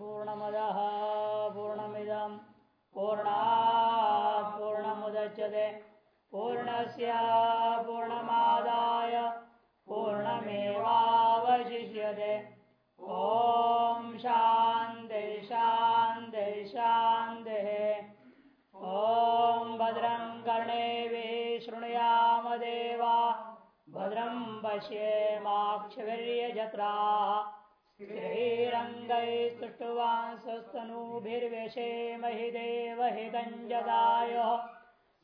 पूर्णमदः पूर्णमिदं पूर्णात् पूर्णमुदच्यते। पूर्णस्य पूर्णमादाय पूर्णमेवावशिष्यते। ॐ शान्ति शान्ति शान्तिः ॐ भद्रं कर्णेभिः शृणुयाम देवा। भद्रं पश्येमाक्षवीर्यजत्राः स्थिरैरङ्गैस्तुष्टुवांसस्तनूभिर्वेशेमहि देवहितञ्जदाय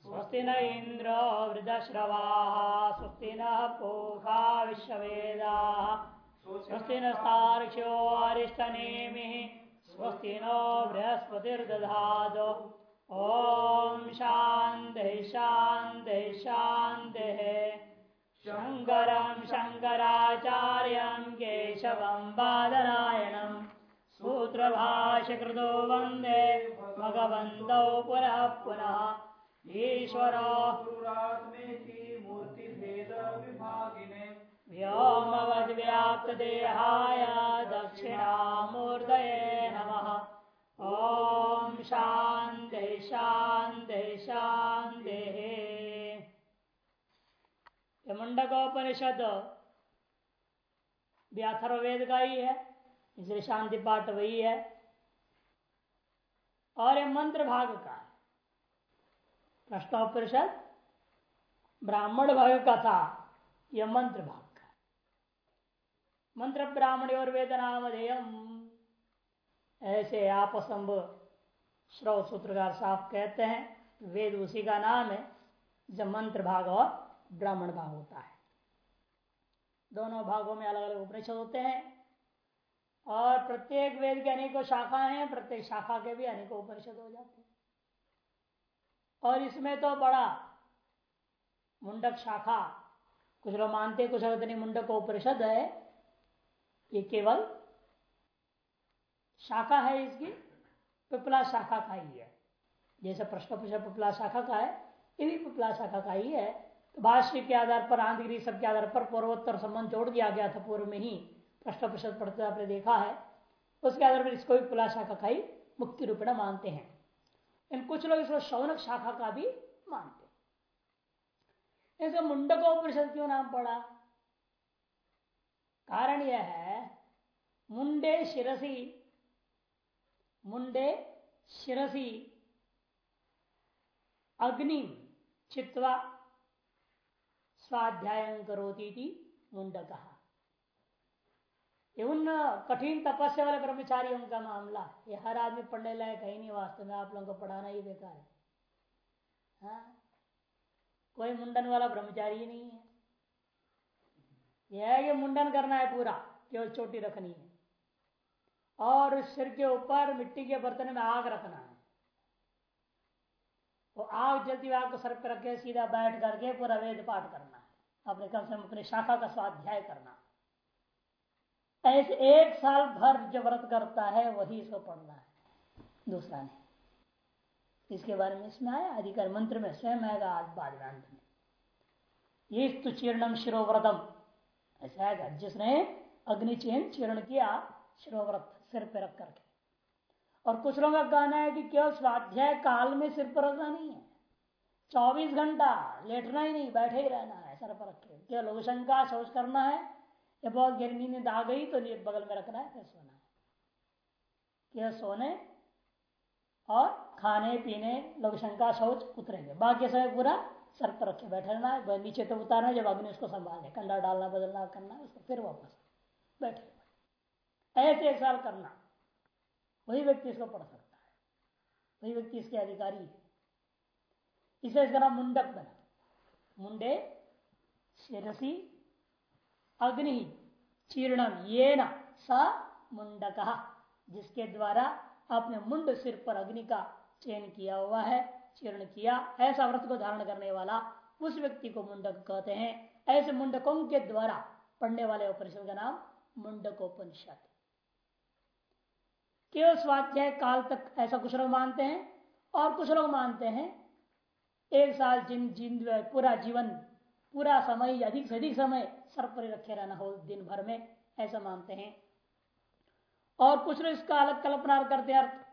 स्वस्ति न इन्द्रो वृदश्रवाः स्वस्ति नः पूषा विश्ववेदाः। स्वस्ति न सार्क्ष्यो स्वस्ति नो बृहस्पतिर्दधातु। ॐ शान्तिः शान्तिः शान्तिः। शङ्करं शङ्कराचार्यं केशवं बादरायणं सूत्रभाष्यकृतो वंदे भगवन्तौ पुनः पुनः। ईश्वरो व्योमवद्व्याप्तदेहाय दक्षिणामूर्तये नमः। ॐ शान्ति शान्ति शान्तिः। मुंडकोपनिषद भी अथर्ववेद का ही है, इसलिए शांति पाठ वही है। और ये मंत्र भाग का है। प्रश्नोपनिषद, ब्राह्मण भाग का था यह मंत्र भाग का मंत्र ब्राह्मण और वेदनामधेयम ऐसे आपसंभ श्रव सूत्रकार साफ़ कहते हैं, वेद उसी का नाम है जब मंत्र भाग और ब्राह्मण भाग होता है। दोनों भागों में अलग अलग उपनिषद होते हैं और प्रत्येक वेद के अनेकों शाखा हैं, प्रत्येक शाखा के भी अनेकों उपनिषद हो जाते हैं। और इसमें तो बड़ा मुंडक शाखा, कुछ लोग मानते कुछ लोग मुंडक उपनिषद है, ये केवल शाखा है इसकी, पिपला शाखा का ही है। जैसे प्रश्न पूछा, पिपला शाखा का है, ये भी पिपला शाखा का ही है। तो भाष्य के आधार पर आंधगिरी सब के आधार पर पूर्वोत्तर संबंध जोड़ दिया गया था पूर्व में ही। प्रश्न प्रतिशत पढ़ते आपने देखा है। उसके आधार पर इसको भी पिपला शाखा का ही मुक्ति रूपेण मानते हैं। इन कुछ लोग इसको शौनक शाखा का भी मानते हैं। मुंडकोपनिषद क्यों नाम पड़ा? कारण यह है, मुंडे शिरसी मुंडे शिरसी, अग्नि चित्वा स्वाध्याय करोती मुंड कहा उन कठिन तपस्या वाले ब्रह्मचारियों का मामला। ये हर आदमी पढ़ने लायक है नहीं वास्तव में, आप लोगों को पढ़ाना ही बेकार है। हाँ? कोई मुंडन वाला ब्रह्मचारी ही नहीं है। यह है मुंडन करना है पूरा, केवल चोटी रखनी है। और सिर के ऊपर मिट्टी के बर्तन में आग रखना है। वो आग जलती हुई आग को सर पर रख सीधा बैठ करके पूरा वेद पाठ करना अपने कम से कम अपने शाखा का स्वाध्याय करना। ऐसे एक साल भर जो व्रत करता है, वही इसको पढ़ना है। दूसरा नहीं। इसके बारे में इसमें आया अधिकार मंत्र में, स्वयं आएगा आज बाद में। ये तो चीर्णम शिरोव्रतम। ऐसा आएगा। जिसने अग्निचयन चीर्ण किया, शिरोव्रत सिर पर रख करके। और कुछ लोगों का कहना है कि केवल स्वाध्याय काल में सिर पर रखना नहीं है। चौबीस घंटा लेटना ही नहीं, बैठे ही रहना है। सर पर रखे केवल लघुशंका शौच करना है? या बहुत गहरी नींद आ गई तो बगल में रखना है, फिर सोना है। केवल सोने और खाने, पीने लघुशंका शौच उतरेंगे। बाकी समय पूरा सर पर रखे, बैठे रहना है नीचे तो उतारना जब अग्नि उसको संभाले कंडा डालना, बदलना, करना उसको फिर वापस बैठे ऐसे एक साल करना। वही व्यक्ति इसको पढ़ सकता है। वही व्यक्ति इसके अधिकारी है। इसे इसका नाम मुंडक बना। मुंडे शिरसी अग्नि चीर्णम ये न स मुंडक जिसके द्वारा अपने मुंड सिर पर अग्नि का चयन किया हुआ है, चीर्ण किया, ऐसा व्रत को धारण करने वाला उस व्यक्ति को मुंडक कहते हैं। ऐसे मुंडकों के द्वारा पढ़ने वाले उपनिषद का नाम मुंडकोपनिषद। केवल स्वाध्याय काल तक ऐसा कुछ लोग मानते हैं, और कुछ लोग मानते हैं, एक साल जिन जिन, पूरा जीवन पूरा समय अधिक से अधिक समय सर पर रखे रहना हो दिन भर में, ऐसा मानते हैं। और कुछ लोग इसका अलग कल्पना करते अर्थ।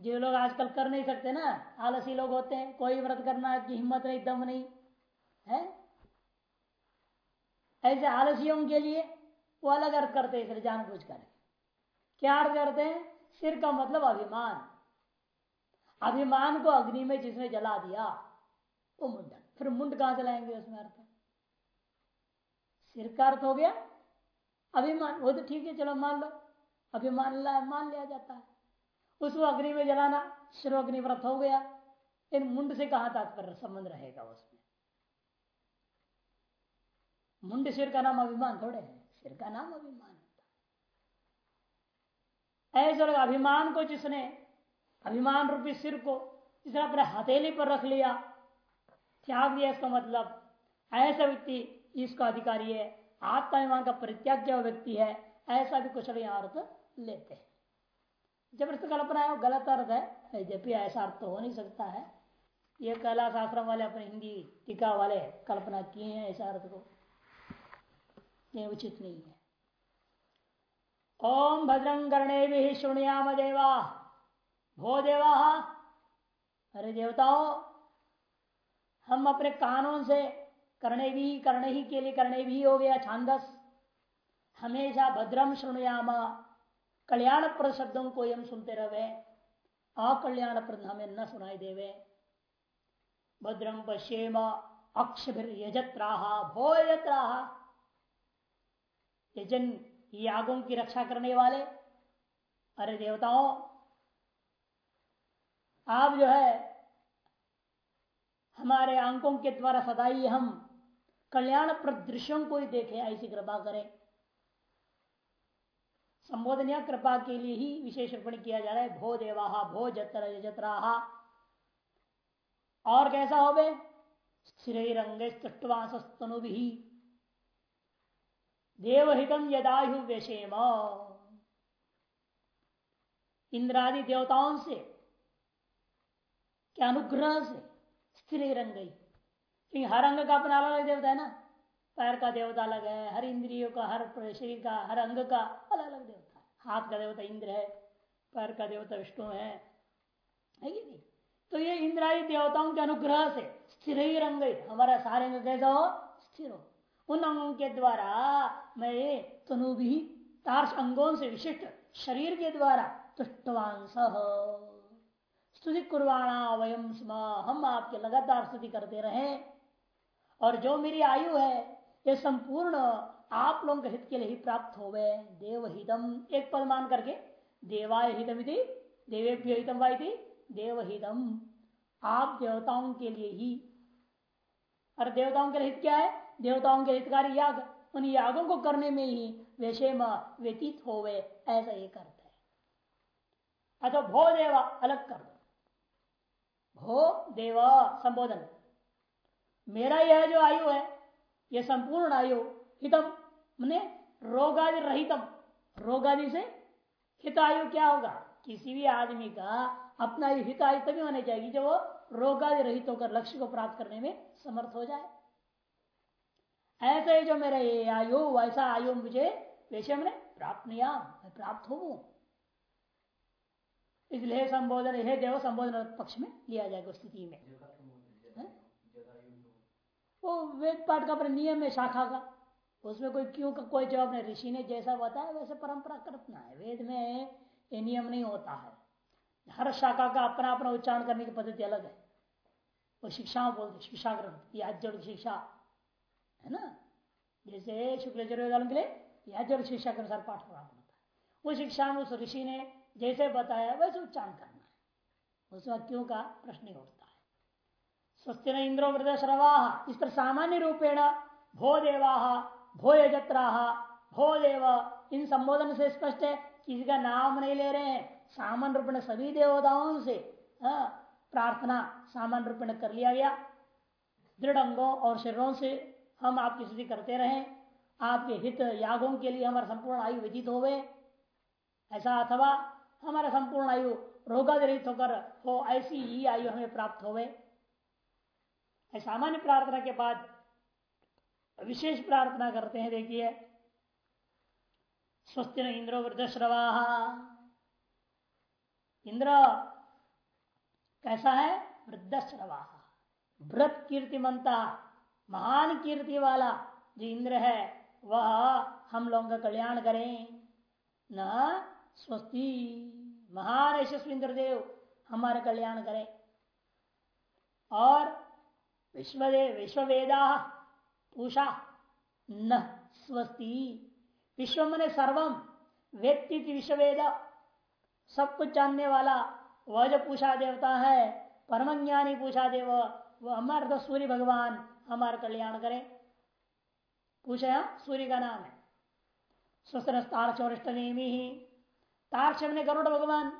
जो लोग आजकल कर नहीं सकते ना, आलसी लोग होते हैं, कोई व्रत करना की हिम्मत नहीं, दम नहीं, है? ऐसे आलसियों के लिए वो अलग अर्थ करते हैं जान बुझ कर क्या अर्थ करते हैं? सिर का मतलब अभिमान। अभिमान को अग्नि में जिसने जला दिया, वो मुंडन। फिर मुंड कहाँ चलाएँगे उसमें अर्थ? सिर का अर्थ हो गया अभिमान। वो तो ठीक है, चलो मान लो। अभिमान मान लिया जाता है। उसको अग्नि में जलाना शिरो अग्नि व्रत हो गया। इन मुंड से कहा तात्पर्य संबंध रहेगा उसमें? मुंड सिर का नाम अभिमान थोड़े है। सिर का नाम अभिमान ऐसे अभिमान को जिसने, अभिमान रूपी सिर को जिसने अपने हथेली पर रख लिया त्याग दिया इसका मतलब। ऐसा व्यक्ति इसका अधिकारी है आत्माभिमान का परित्याग व्यक्ति है, ऐसा भी कुछ यहाँ अर्थ लेते। हैं ज़बरदस्त कल्पना है वो गलत अर्थ है भी ऐसा अर्थ हो नहीं सकता है। ये कैलाश आश्रम वाले अपने हिंदी टीका वाले कल्पना किए हैं ऐसा अर्थ को। ये उचित नहीं है। ओम भद्रं कर्णे भी शुणयाम देवा। भो देवा। अरे देवताओं हम अपने कानून से करने भी करने ही के लिए करने भी हो गया छांदस। हमेशा भद्रम शुणयामा। कल्याण प्रद शब्दों को हम सुनते रहे। अकल्याण प्रद हमें न सुनाई देवे। भद्रम पश्येम अक्षभिर यजत्राहा भो यजत्राहा। यजन यागों की रक्षा करने वाले। अरे देवताओं, आप जो है हमारे अंकों के द्वारा सदाई हम कल्याण प्रदृश्यों को ही देखें, ऐसी कृपा करें। संबोधन या कृपा के लिए ही विशेष अर्पण किया जा रहा है, भो देवाहा, भो जत्र जत्राहा। और कैसा हो बे स्थिर रंग भी देवहितम यदायु व्यशेम इंद्रादि देवताओं से क्या अनुग्रह से स्थिर रंग गई। क्योंकि हर अंग का अपना अलग देवता है ना? पैर का देवता अलग है, हर इंद्रियों का, हर शरीर का, हर अंग का अलग अलग देवता है। हाथ का देवता इंद्र है, पैर का देवता विष्णु है। है नहीं? तो ये इंद्राई देवताओं के अनुग्रह से स्थिर ही रंग हमारा सारे अंग कैसा हो? स्थिर हो। उन अंगों के द्वारा मैं तनु भी तार्श अंगों से विशिष्ट शरीर के द्वारा तुष्टवांस। स्तुति कुर्वाणा वयम स्म, हम आपके लगातार स्तुति करते रहे। और जो मेरी आयु है, ये संपूर्ण आप लोगों के हित के लिए ही प्राप्त हो गए देवहितम एक पद मान करके, देवाय हितम देवेभ्य हितम वाई थी देवहितम आप देवताओं के लिए ही। और देवताओं के हित क्या है? देवताओं के हितकारी याग, उन यागों को करने में ही वैसे व्यतीत गए ऐसा एक अर्थ है। अथवा भो देवा अलग कर दो। भो देवा संबोधन। मेरा यह जो आयु है यह संपूर्ण आयु, हितम, मैंने रोगादि रहितम। रोगादि से हितायु क्या होगा? किसी भी आदमी का अपना हितायु तभी होने चाहिए जब वो रोगादि रहित होकर लक्ष्य को प्राप्त करने में समर्थ हो जाए। ऐसे ही जो मेरा ये आयु, वैसा आयु मुझे वैसे मैंने प्राप्त नहीं प्राप्त हूँ इसलिए संबोधन, हे देव संबोधन पक्ष में लिया जाएगा स्थिति में। वो वेद पाठ का नियम है शाखा का। उसमें कोई क्यों का कोई जवाब नहीं। ऋषि ने जैसा बताया, वैसे परंपरा करना है। वेद में ये नियम नहीं होता है। हर शाखा का अपना अपना उच्चारण करने की पद्धति अलग है। वो शिक्षा बोलते शिक्षा ग्रंथ याज्ञ शिक्षा, है ना? जैसे शुक्ल ज़रूर के लिए याज्ञ शिक्षा के अनुसार पाठ पढ़ाना होता है। वो शिक्षा में उस ऋषि ने जैसे बताया वैसे उच्चारण करना है। उसमें क्यों का प्रश्न उठता है। स्वस्थ न इंद्रो वृद श्रवा इस तरह सामान्य रूपेण भो देवा भो यजत्रा भो देव। इन संबोधन से स्पष्ट है किसी का नाम नहीं ले रहे हैं। सामान्य रूप सभी देवताओं से हाँ, प्रार्थना सामान्य रूप कर लिया गया। दृढ़ अंगों और शरीरों से हम आपकी स्थिति करते रहे। आपके हित यागों के लिए हमारा संपूर्ण आयु व्यतीत हो गए ऐसा अथवा हमारा संपूर्ण आयु रोगाधित होकर हो, ऐसी ही आयु हमें प्राप्त हो गए सामान्य प्रार्थना के बाद विशेष प्रार्थना करते हैं, देखिए। स्वस्ति न इंद्रो वृद्धश्रवा। इंद्र कैसा है? वृद्धश्रवा। भ्रत कीर्तिमंता, महान कीर्ति वाला जो इंद्र है, वह हम लोगों का कल्याण करें। न स्वस्ति महान यशस्वी इंद्रदेव हमारे कल्याण करें। और विश्वदेव विश्ववेदा, पूषा, न स्वस्ति। विश्व मने सर्वम व्यक्ति विश्ववेद। सब कुछ जानने वाला, वह जो पूषा देवता है परम ज्ञानी पूषा देव वह हमारे तो सूर्य भगवान हमारा कल्याण करे। पूछा सूर्य का नाम है। स्वस्थ तारक्ष नेमी ही तारक्ष ने गरुड़ भगवान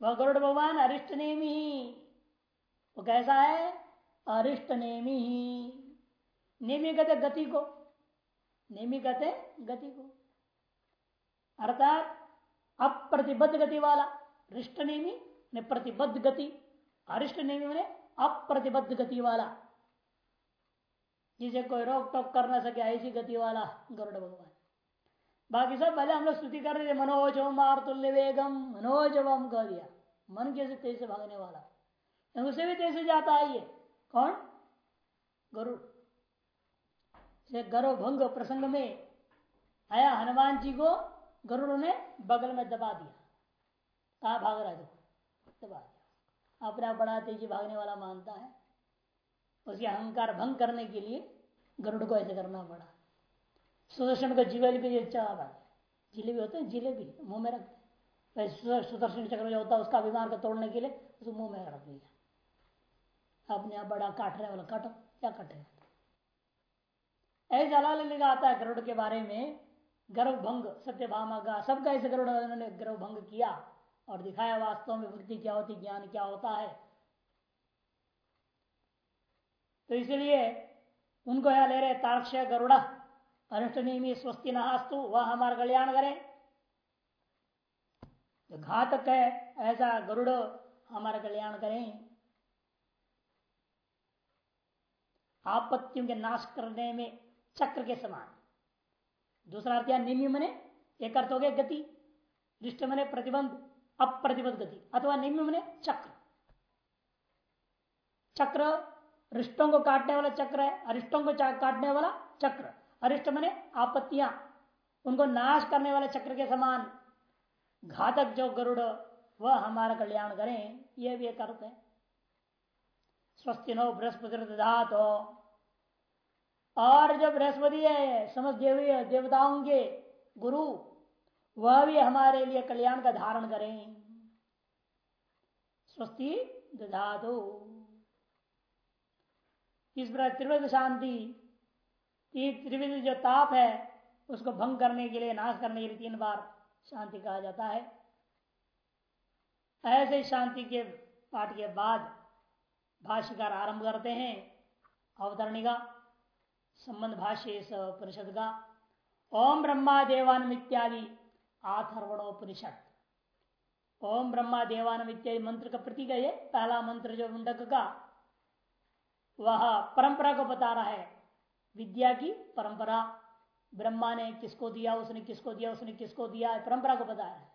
वह गरुड़ भगवान अरिष्ट नेमी ही वो कैसा है अरिष्ट नेमी ही नेमी कहते गति को नेमी कहते गति को अर्थात अप्रतिबद्ध गति वाला रिष्ट नेमी ने प्रतिबद्ध गति अरिष्ट नेमी मैंने अप्रतिबद्ध गति वाला जिसे कोई रोक टोक कर ना सके ऐसी गति वाला गरुड़ भगवान बाकी सब पहले हम लोग स्तुति कर रहे थे मनोज मार तुल्य वेगम मनोज हम कह दिया। मन कैसे तेज से भागने वाला? उसे भी तेज से जाता है ये? कौन? गरुड़ से गर्व भंग प्रसंग में आया हनुमान जी को गरुड़ ने बगल में दबा दिया। कहा भाग रहा देखो दबा दिया। आप बड़ा तेज़ी भागने वाला मानता है। उसके अहंकार भंग करने के लिए गरुड़ को ऐसे करना पड़ा। सुदर्शन का भी चाह जिलेबी होते हैं जिलेबी मुँह में रखते सुदर्शन चक्र जो होता है, उसका अभिमान को तोड़ने के लिए उसको मुँह में रख दिया। अपने आप बड़ा काट रहे वाला, काटो, क्या काटे ऐसे अलग अलग आता है गरुड़ के बारे में गर्भ भंग सत्यभामा का, सबका ऐसे गरुड़ उन्होंने गर्भ भंग किया और दिखाया वास्तव में भक्ति क्या होती, ज्ञान क्या होता है। तो इसलिए उनको यहाँ ले रहे तारक्ष गरुड़ा। नियमी स्वस्ति नहास्तु वह हमारा कल्याण करे। तो घातक है, ऐसा गरुड़ हमारा कल्याण करें। आपत्तियों के नाश करने में चक्र के समान। दूसरा अर्थ निम्य मने एक अर्थ हो गया गति। दृष्ट मने, प्रतिबंध, अप्रतिबंध गति। अथवा निम्य मने, चक्र। चक्र, रिष्टों को काटने वाला चक्र है, अरिष्टों को काटने वाला चक्र। अरिष्ट मने आपत्तियाँ, उनको नाश करने वाले चक्र के समान घातक जो गरुड़, वह हमारा कल्याण करें यह भी एक अर्थ है। स्वस्ति नो बृहस्पति और जो बृहस्पति है समझ देवी, देवताओं के गुरु, वह भी हमारे लिए कल्याण का धारण करें। स्वस्ति दधातु। इस प्रकार त्रिविध शांति त्रिविध जो ताप है, उसको भंग करने के लिए, नाश करने के लिए तीन बार शांति कहा जाता है। ऐसे शांति के पाठ के बाद भाष्यकार आरंभ करते हैं, अवतरणिका, संबंध भाष्य उपनिषद का। ओम ब्रह्मा देवान इत्यादि आथर्वणोपनिषद। ओम ब्रह्मा देवान इत्यादि मंत्र का प्रतीक है पहला मंत्र जो मुंडक का, वह परंपरा को बता रहा है। विद्या की परंपरा ब्रह्मा ने किसको दिया उसने किसको दिया उसने किसको दिया परंपरा को बताया है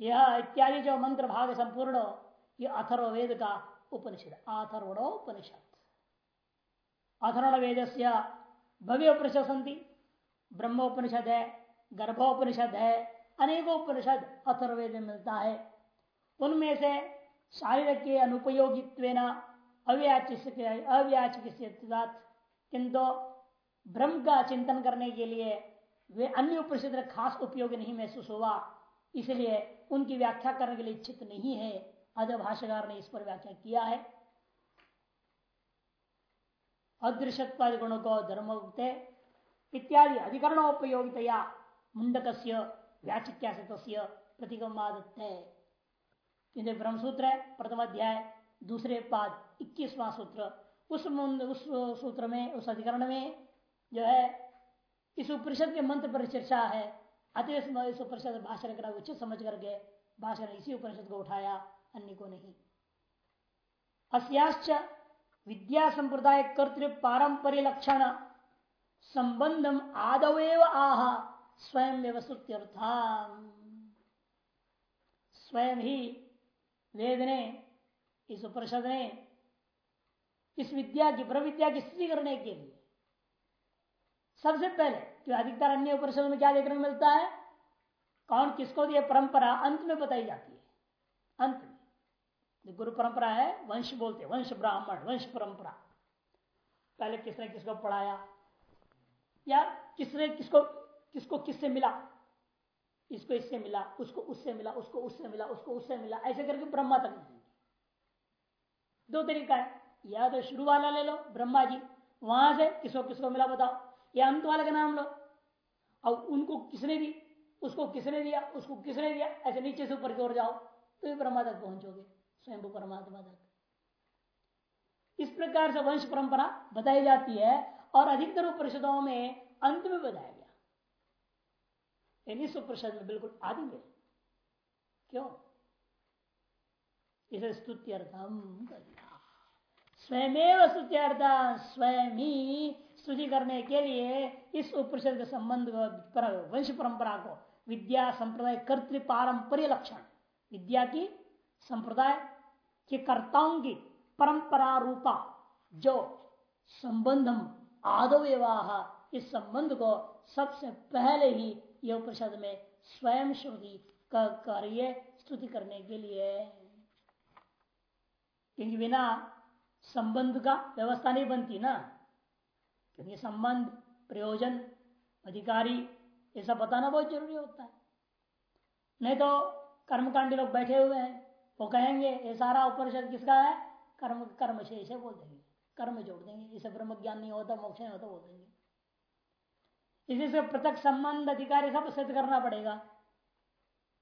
यह इत्यादि जो मंत्र भाग संपूर्ण ये अथर्वेद का उपनिषद अथर्वणोपनिषद अथर्वण वेद से भव्य उपनिषद संति ब्रह्मोपनिषद है गर्भोपनिषद है अनेकों उपनिषद अथर्वेद में मिलता है उनमें से शारीर के अनुपयोगित्व अव्याचिक किंतु ब्रह्म का चिंतन करने के लिए वे अन्य उपनिषद खास उपयोग नहीं महसूस हुआ। इसलिए उनकी व्याख्या करने के लिए इच्छित नहीं है। अद भाष्यकार ने इस पर व्याख्या किया है। अदृश्यत्वादि गुणों को धर्म इत्यादि अधिकरणोपयोगितया मुंडक व्याचिक्या से प्रतिगमादत्त ब्रह्मसूत्र है प्रथम अध्याय, दूसरे पाद, इक्कीसवां सूत्र उस उस सूत्र में, उस अधिकरण में जो है, इस उपनिषद के मंत्र पर चर्चा है। अतः इस उपनिषद भाषण उचित समझ करके भाषण इसी उपनिषद को उठाया, अन्य को नहीं। अस्याश्च विद्या संप्रदाय कर्तृ पारंपरिक लक्षण संबंधम आदवेव आह स्वयं स्तुत्यर्थाम स्वयं ही वेद ने, इस उपनिषद ने इस विद्या की, प्रविद्या की स्थिति करने के लिए। सबसे पहले, जो अधिकतर अन्य उपनिषद में क्या देखने को मिलता है? कौन किसको दिए परंपरा। अंत में बताई जाती है। अंत में। गुरु परंपरा है, वंश बोलते हैं। वंश ब्राह्मण, वंश परंपरा। पहले किसने किसको पढ़ाया? या किसने किसको किसको किससे मिला? इसको इससे मिला, उसको उससे मिला, उसको उससे मिला, उसको उससे मिला। ऐसे करके ब्रह्मा तक दो तरीका है। या तो शुरू वाला ले लो ब्रह्मा जी वहाँ से किसको किसको मिला बताओ? या अंत वाले का नाम लो। और उनको किसने दी? उसको किसने दिया? उसको किसने दिया? ऐसे नीचे से ऊपर की ओर जाओ तो ब्रह्मा तक पहुंचोगे स्वयं परमात्मा तक। इस प्रकार से वंश परंपरा बताई जाती है और अधिकतर उपनिषदों में अंत में बताया गया। इस उपनिषद में बिल्कुल आदि में। क्यों? इसे स्तुत्यर्थम स्वयं स्तुत्यर्थ स्वयं ही स्तुति करने के लिए इस उपनिषद के संबंध पर, वंश परंपरा को, विद्या, संप्रदाय, कर्तृ पारंपरिक लक्षण। विद्या की, संप्रदाय के कर्ताओं की परंपरा रूपा, जो संबंधम आदो विवाह इस संबंध को सबसे पहले ही यह उपनिषद में स्वयं श्रुति कार्य स्तुति करने के लिए। क्योंकि बिना संबंध का व्यवस्था नहीं बनती ना। क्योंकि संबंध, प्रयोजन, अधिकारी, ये सब बताना बहुत ज़रूरी होता है। नहीं तो कर्मकांडी लोग बैठे हुए हैं, वो कहेंगे, ये सारा उपनिषद किसका है? कर्म कर्म शेष है बोल देंगे। कर्म जोड़ देंगे। इसे ब्रह्म ज्ञान नहीं होता, मोक्ष नहीं होता, बोल देंगे। इसी से पृथक संबंध अधिकारी सब सिद्ध करना पड़ेगा।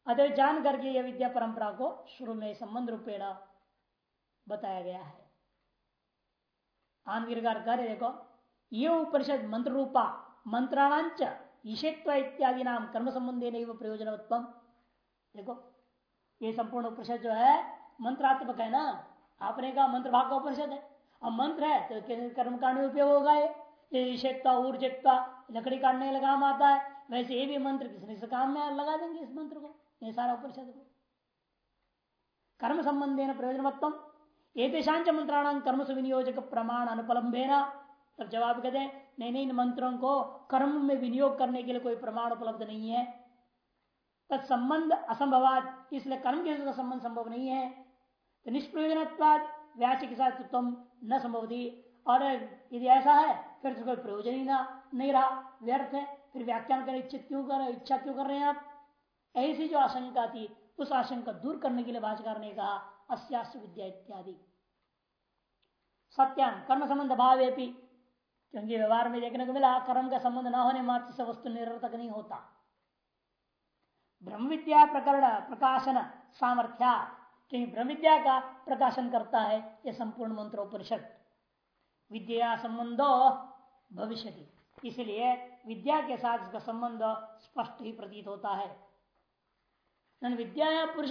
अतः जान करके यह विद्या परंपरा को शुरू में संबंध रूपेणा बताया गया है। आनगिरगार कर देखो। ये उपनिषद मंत्र रूपा मंत्राणांच, ईशेत्व इत्यादि नाम कर्म संबंधी नहीं वो प्रयोजन देखो, ये संपूर्ण उपनिषद जो है, मंत्रात्मक है ना? आपने कहा मंत्र भाग का उपनिषद है। अब मंत्र है तो कर्म कांड में उपयोग होगा ये? ईशेत्वा, ऊर्जत्वा, लकड़ी काटने का काम आता है। वैसे ये भी मंत्र किसी से काम में लगा देंगे इस मंत्र को, ये सारा उपनिषद को। कर्म संबंधी प्रयोजनवत्तम एक मंत्राणाम कर्म से विनियोजक प्रमाण अनुपलम्बेना। तब जवाब कहते हैं नहीं नहीं इन मंत्रों को कर्म में विनियोग करने के लिए कोई प्रमाण उपलब्ध नहीं है। तत्संबंध असंभवाद इसलिए कर्म के साथ संबंध संभव नहीं है। तो निष्प्रयोजन व्याच के साथ तुम न संभव थी और यदि ऐसा है, फिर तो कोई प्रयोजन ही ना, नहीं रहा। व्यर्थ है, फिर व्याख्यान कर इच्छा क्यों कर इच्छा क्यों कर रहे हैं आप? ऐसी जो आशंका थी, उस आशंका दूर करने के लिए भाषकर ने कहा अस्यास्त विद्या इत्यादि। सत्यान कर्म संबंध भाव क्योंकि व्यवहार में देखने को मिला, कर्म का संबंध न होने मात्र से वस्तु निरर्थक नहीं होता। ब्रह्म विद्या प्रकरण, प्रकाशन, सामर्थ्या, क्योंकि ब्रह्म विद्या का प्रकाशन करता है यह संपूर्ण मंत्रोपनिषद। विद्या संबंधो भविष्य इसलिए विद्या के साथ इसका संबंध स्पष्ट ही प्रतीत होता है। विद्या पुरुष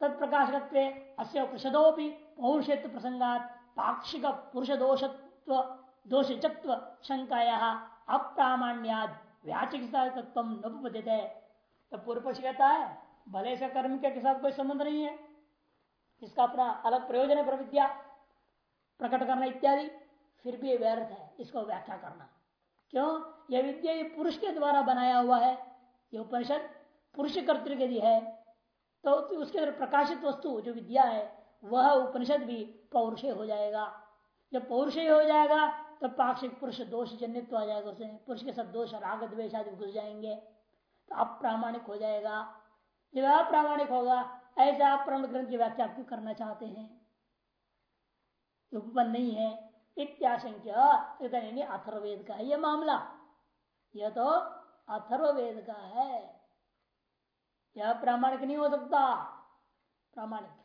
तत्प्रकाशकत्व अस्य उपनिषदोपि पौरुषत्व प्रसंगात पाक्षिक पुरुष दोषत्व दोषित्व शंकाया अप्रामाण्याद व्याचिकता तत्व नपद्यते तो पूर्व पक्ष कहता है, भले से कर्म के साथ कोई संबंध नहीं है, इसका अपना अलग प्रयोजन है प्रविद्या, प्रकट करना इत्यादि, फिर भी व्यर्थ है, इसको व्याख्या करना। क्यों? यह विद्या ये पुरुष के द्वारा बनाया हुआ है, ये उपनिषद पुरुष कर्तृ यदि है तो उसके अंदर प्रकाशित वस्तु, जो विद्या है, वह उपनिषद भी पौरुष हो जाएगा। जब पौरुष हो जाएगा तो पाक्षिक पुरुष दोष जनित्व आ जाएगा उसे। पुरुष के सब दोष, राग द्वेश आदि घुस जाएँगे। तो अप्रामाणिक हो जाएगा। जब अप्रामाणिक होगा, ऐसे आप प्रमाण ग्रंथ की व्याख्या क्यों करना चाहते हैं? उपपन्न नहीं है। इत्याशंक्य अथर्वेद का है यह मामला। यह तो अथर्वेद का है। यह प्रामाणिक नहीं हो सकता। प्रामाणिक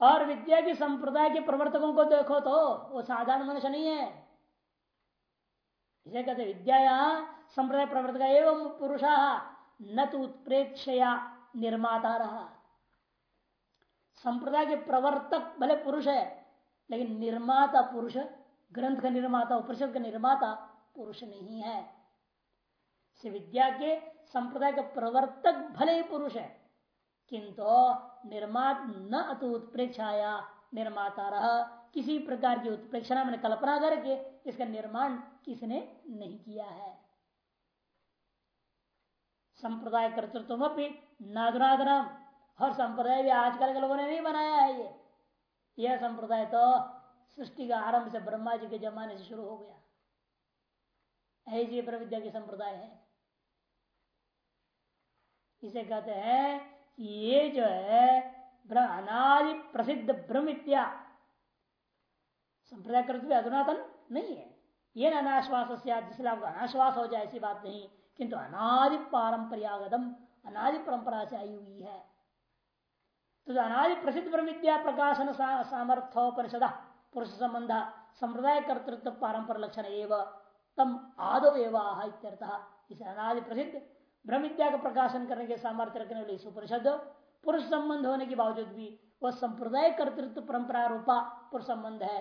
और विद्या की संप्रदाय के प्रवर्तकों को देखो तो वो साधारण मनुष्य नहीं है। इसे कहते विद्या संप्रदाय प्रवर्तक एवं पुरुषा न तो उत्प्रेक्षया निर्माता रहा। संप्रदाय के प्रवर्तक भले पुरुष है, लेकिन निर्माता पुरुष, ग्रंथ का निर्माता, उपनिषद का निर्माता पुरुष नहीं है। विद्या के संप्रदाय का प्रवर्तक भले ही पुरुष है, किंतु निर्मात न अत उत्प्रेक्षाया निर्माता रह किसी प्रकार की उत्प्रेक्षणा मैंने कल्पना करके इसका निर्माण किसने नहीं किया है। संप्रदाय कर्तृत्व नादुरादनम हर संप्रदाय भी आजकल के लोगों ने नहीं बनाया है ये। यह संप्रदाय तो सृष्टि का आरंभ से ब्रह्मा जी के जमाने से शुरू हो गया। ऐसी प्रविद्या के संप्रदाय है। इसे कहते हैं ये जो है अनादि प्रसिद्ध ब्रह्म इत्या संप्रदाय कर्तव्य अधुनातन नहीं है। ये अनाश्वास जिससे आपको अनाश्वास हो जाए ऐसी बात नहीं, किंतु अनादि पारंपरियागतम, अनादि परंपरा से आई हुई है। तो अनादि प्रसिद्ध ब्रह्म विद्या प्रकाशन सामर्थ्योपनिषद, पुरुष संबंध, संप्रदाय कर्तृत्व पारंपर लक्षण एवं, तम आदव एवं इसे अनादि प्रसिद्ध ब्रह्म विद्या का प्रकाशन करने के सामर्थ्य रखने वाले उपनिषद, पुरुष संबंध होने के बावजूद भी वह संप्रदाय कर्तृत्व परंपरा रूपा पुरुष संबंध है।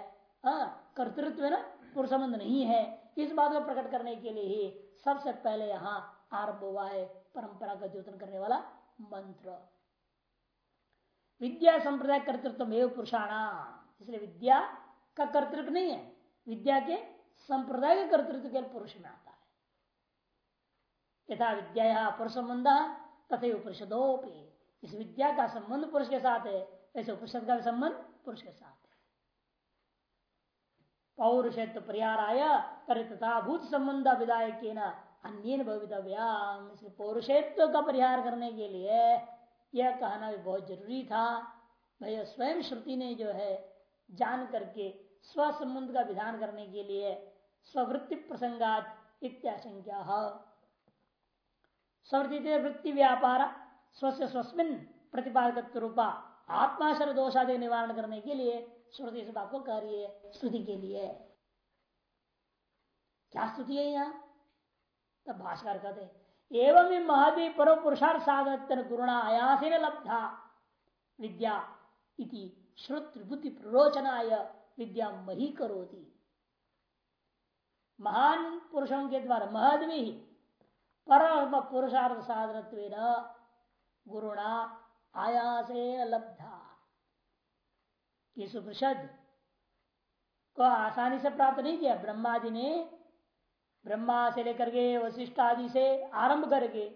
कर्तृत्व है ना? पुरुष संबंध नहीं है। इस बात को प्रकट करने के लिए ही सबसे पहले यहाँ आरंभ हुआ है परंपरा का द्योतन करने वाला मंत्र। विद्या संप्रदाय कर्तृत्व में पुरुषाणा। इसलिए विद्या का कर्तृत्व नहीं है। विद्या के संप्रदाय के कर्तृत्व के पुरुष में आता यथा विद्या पुरुष संबंध तथा उपनिषदोपी इस विद्या का संबंध पुरुष के साथ है, ऐसे उपनिषद का संबंध पुरुष के साथ है। पौरुषत्व परिहाराय कर तथा भूत संबंध विदायक अन्य भवितव्याम। पौरुषत्व का परिहार करने के लिए यह कहना भी बहुत ज़रूरी था। भैया स्वयं श्रुति ने जो है, जान करके स्व संबंध का विधान करने के लिए स्ववृत्ति प्रसंगात इत्याशंका स्वृत्ति वृत्ति व्यापार, स्वस्य स्वस्मिन प्रतिपादक रूपा, आत्माशर दोषादि निवारण करने के लिए श्रुति इस बात को कह रही है स्तुति के लिए। क्या स्तुति है यहाँ? तब भाषकर कहते एवं महदी पर पुरुषार्थ साधन गुरुणा आयासीन लब्धा, विद्या इति श्रुत प्ररोचनाय विद्या मही करोती। महान पुरुषों के द्वारा, महद में ही पर पुरुषार्थ साधन गुरुणा आयासे लब्धा। ये सुप्रषद को आसानी से प्राप्त नहीं किया। ब्रह्मादि ने ब्रह्मा से लेकर के वशिष्ठ आदि से आरंभ करके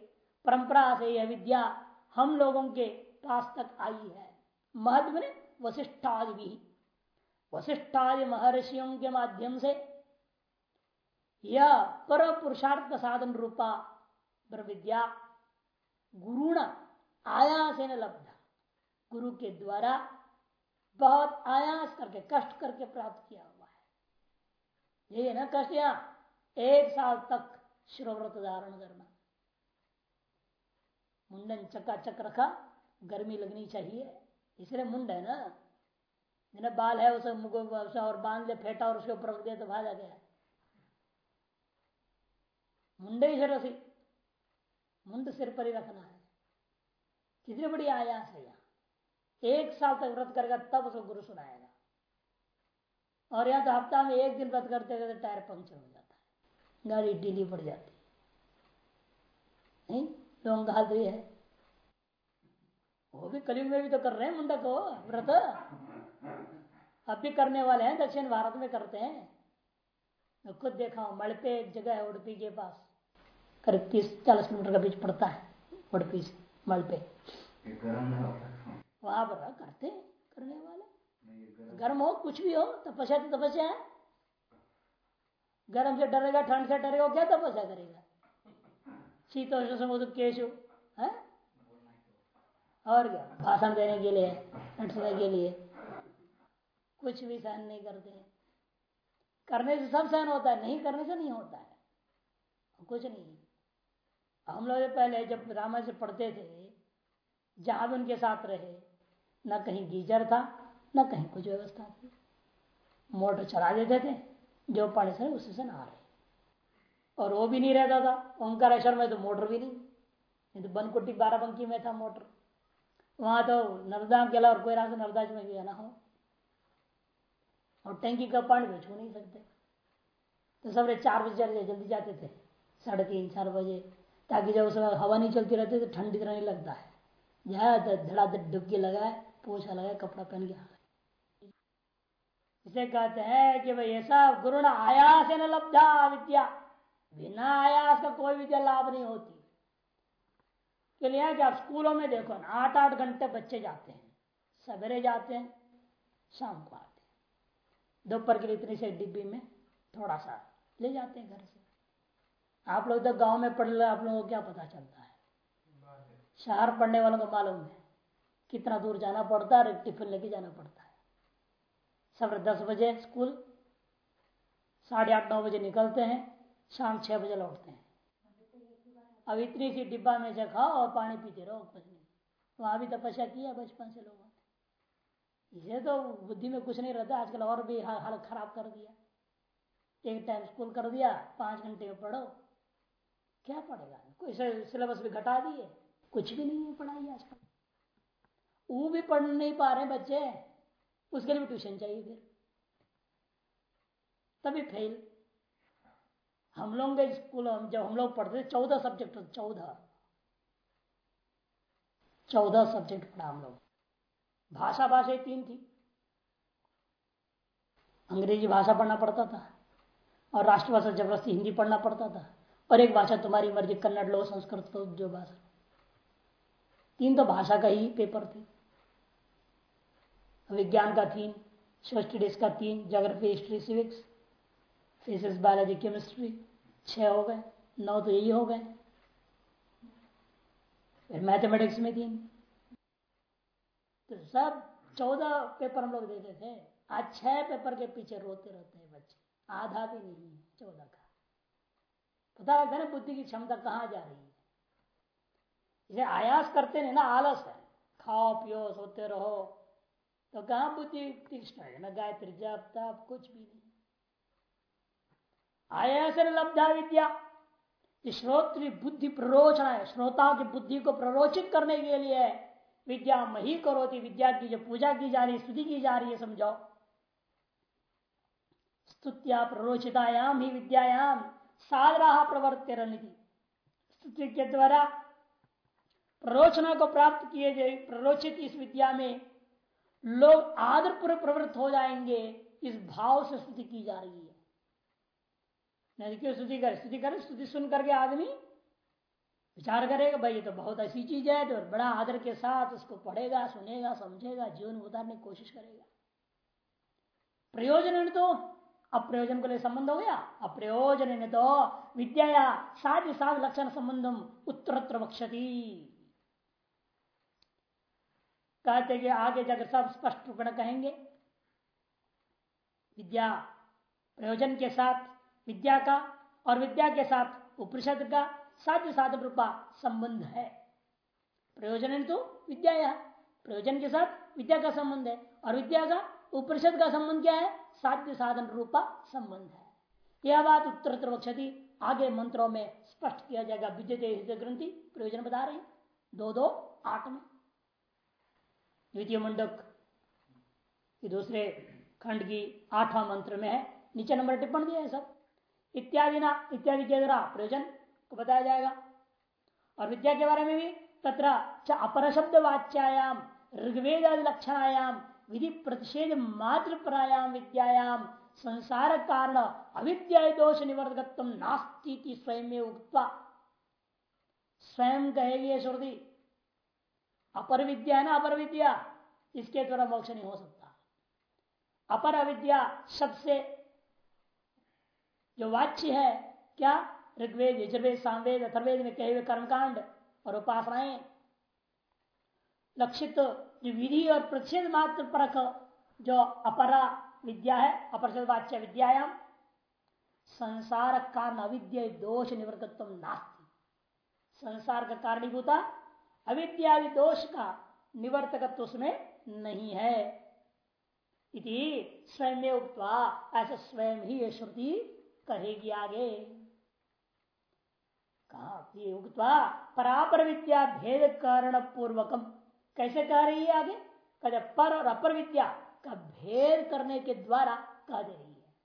परंपरा से यह विद्या हम लोगों के पास तक आई है। महत्व ने वशिष्ठादि भी। वशिष्ठादि महर्षियों के माध्यम से यह पर पुरुषार्थ साधन रूपा विद्या गुरुण आयास न लब्धा। गुरु के द्वारा बहुत आयास करके, कष्ट करके प्राप्त किया हुआ है। है ना कष्ट यहाँ एक साल तक शिरोव्रत धारण करना। मुंडन चक्का चक रखा, गर्मी लगनी चाहिए। इसलिए मुंड है ना? जिन्हें बाल है, उसे मुझे और बाँध ले, फेंटा और उसके ऊपर रख दिया तो भाजा गया। मुंडे ही सिर मुंड सिर पर ही रखना है। कितनी बड़ी आयास है यहाँ। एक साल तक व्रत करेगा, तब उसको गुरु सुनाएगा। और यहाँ तो हफ़्ता में एक दिन व्रत करते करते टायर पंक्चर हो जाता है। गाड़ी ढीली पड़ जाती नहीं हाल है। वो भी कलयुग में भी तो कर रहे हैं मुंडा को व्रत। अब भी करने वाले हैं, दक्षिण भारत में करते हैं। खुद देखा हूँ, मलपे एक जगह है उड़पी के पास। करीब तीस चालीस किलोमीटर का बीच पड़ता है उड़पी से मलपे वहाँ पर करते करने वाले। गर्म हो कुछ भी हो तपस्या तो तपस्या है। गर्म से डरेगा ठंड से डरेगा क्या तपस्या करेगा? शीतोष समुद्र केशु है? और क्या? भाषण देने के लिए नटने के लिए। कुछ भी सहन नहीं करते करने से सब सहन होता है नहीं करने से नहीं होता है। कुछ नहीं हम लोग पहले जब रामायण से पढ़ते थे, जहाँ भी उनके साथ रहे, न कहीं गीजर था, न कहीं कुछ व्यवस्था थी। मोटर चला देते थे, जो पानी से उसी से नहा रहे। और वो भी नहीं रहता था, ओंकारेश्वर में तो मोटर भी नहीं नहीं तो बनकुट्टी बाराबंकी में था मोटर। वहाँ तो नर्मदा के अलावा कोई रास्ता नर्मदा में भी ना हो। और टैंकी का पानी भी छू नहीं सकते। तो सब चार बजे जल्दी जाते थे, साढ़े तीन, चार बजे। ताकि जब उस हवा नहीं चलती रहती तो ठंडी तरह नहीं लगता है। जहाँ धड़ाधड़ डुबकी लगाए, पोछा लगाए, कपड़ा पहन के इसे कहते हैं कि भाई, ऐसा गुरु आयास न लब्धा विद्या। बिना आयास का कोई विद्या लाभ नहीं होती। के लिए कि आप स्कूलों में देखो ना आठ आठ घंटे बच्चे जाते हैं। सवेरे जाते हैं, शाम को आते हैं। दोपहर के लिए इतनी से डिब्बी में थोड़ा सा ले जाते हैं घर से। आप लोग तो गाँव में पढ़ रहे आप लोगों को क्या पता चलता है? शहर पढ़ने वालों को मालूम है, कितना दूर जाना पड़ता है टिफ़िन लेके जाना पड़ता है। सवेरे दस बजे स्कूल, साढ़े आठ, नौ बजे निकलते हैं, शाम छह बजे लौटते हैं। अब इतनी सी डिब्बा में से खाओ और पानी पीते रहो, कुछ नहीं। वहाँ भी तपस्या किया बचपन से लोगों ने। इसे तो बुद्धि में कुछ नहीं रहता, आजकल और भी हालत खराब कर दिया। एक टाइम स्कूल कर दिया, पाँच घंटे में पढ़ो। क्या पढ़ेगा? कोई सिलेबस भी घटा दिए कुछ भी नहीं है पढ़ाई आजकल। वो भी पढ़ नहीं पा रहे बच्चे। उसके लिए भी ट्यूशन चाहिए फिर। तभी फेल हम लोग के स्कूल जब हम लोग पढ़ते थे, चौदह सब्जेक्ट चौदह। चौदह सब्जेक्ट पढ़ा हम लोग। भाषा भाषा तीन थी। अंग्रेज़ी भाषा पढ़ना पड़ता था। और राष्ट्रभाषा ज़बरदस्ती हिंदी पढ़ना पड़ता था। और एक भाषा तुम्हारी मर्ज़ी, कन्नड़ लो संस्कृत लो जो भाषा। तीन तो भाषा का ही पेपर थे। विज्ञान का तीन सोशल स्टडीज़ का तीन geography history civics physics biology chemistry छह हो गए, नौ तो यही हो गए। फिर मैथमेटिक्स में तीन। तो सब चौदह पेपर हम लोग देते थे। आज छह पेपर के पीछे रोते रहते हैं बच्चे। आधा भी नहीं है चौदह का। पता लगता है ना बुद्धि की क्षमता कहाँ जा रही है? इसे आयास करते नहीं ना आलस है। खाओ, पियो, सोते रहो। तो कहा बुद्धि तीक्ष्ण है। ना गायत्री जब तब कुछ भी नहीं। आयास लब्धा विद्या। श्रोत्र बुद्धि प्ररोचना है। श्रोताओं की बुद्धि को प्ररोचित करने के लिए विद्या मही करो थी विद्या की जो पूजा की जा रही है स्तुति की जा रही है समझो स्तुत्या प्ररोचितायाम ही विद्यायाम। साधरा प्रवर्त्य स्तुति के द्वारा प्ररोचना को प्राप्त किए गए, प्ररोचित इस विद्या में लोग आदर पूर्व प्रवृत्त हो जाएँगे, इस भाव से स्तुति की जा रही है। नहीं क्यों स्तुति करे? स्तुति करे, स्तुति सुन करके आदमी विचार करेगा, भाई, ये तो बहुत ऐसी चीज़ है तो बड़ा आदर के साथ उसको पढ़ेगा, सुनेगा, समझेगा, जीवन उतारने की कोशिश करेगा। प्रयोजन तो अप्रयोजन को ले संबंध हो गया? अप्रयोजन तो विद्या साध साध लक्षण संबंधम उत्तरत्र बक्षती कहते कि आगे जाकर सब स्पष्ट रूप कहेंगे। विद्या प्रयोजन के साथ विद्या का और विद्या के साथ उपनिषद का साध्य साधन रूपा संबंध है। प्रयोजन तो विद्या प्रयोजन के साथ विद्या का संबंध है। और विद्या का उपनिषद का संबंध क्या है? साध्य साधन रूपा संबंध है। यह बात उत्तर वक्षति आगे मंत्रों में स्पष्ट किया जाएगा। विद्युत ग्रंथि प्रयोजन बता रही दो दो आठ में। द्वितीय मंडक दूसरे खंड की आठवां मंत्र में है। नीचे नंबर टिप्पण दिया है सब। इत्यादि ना, इत्यादि के द्वारा प्रयोजन को बताया जाएगा। और विद्या के बारे में भी तथा अपर शब्द वाच्यायाम ऋग्वेद आदि लक्षणायाम विधि प्रतिषेध मात्र प्रायाम विद्यायाम संसार कारण अविद्या दोष निवर्तकत्व नास्ती स्वयं उक्ता स्वयं कहेगी, श्रुति अपर विद्या है ना अपर विद्या इसके द्वारा मोक्ष नहीं हो सकता। अपर अविद्या शब्द से जो वाच्य है, क्या? ऋग्वेद, यजुर्वेद, सामवेद, अथर्वेद में कहे हुए कर्मकांड और उपासनाएँ। लक्षित जो विधि और प्रतिषेध मात्र परख जो अपरा विद्या है अपर वाच्य विद्यायाम संसार कारण अविद्या दोष निवृत्तत्व नास्ती। संसार का कारणीभूता अविद्यादि दोष का निवर्तकत्व उसमें नहीं है। इति स्वयं उपवा ऐसा स्वयं ही ये श्रुति कहेगी आगे। कहा उगत्वा परापर विद्या भेद कारण पूर्वकम कैसे कह रही है आगे? कहते पर और अपर विद्या का भेद करने के द्वारा कह दे रही है।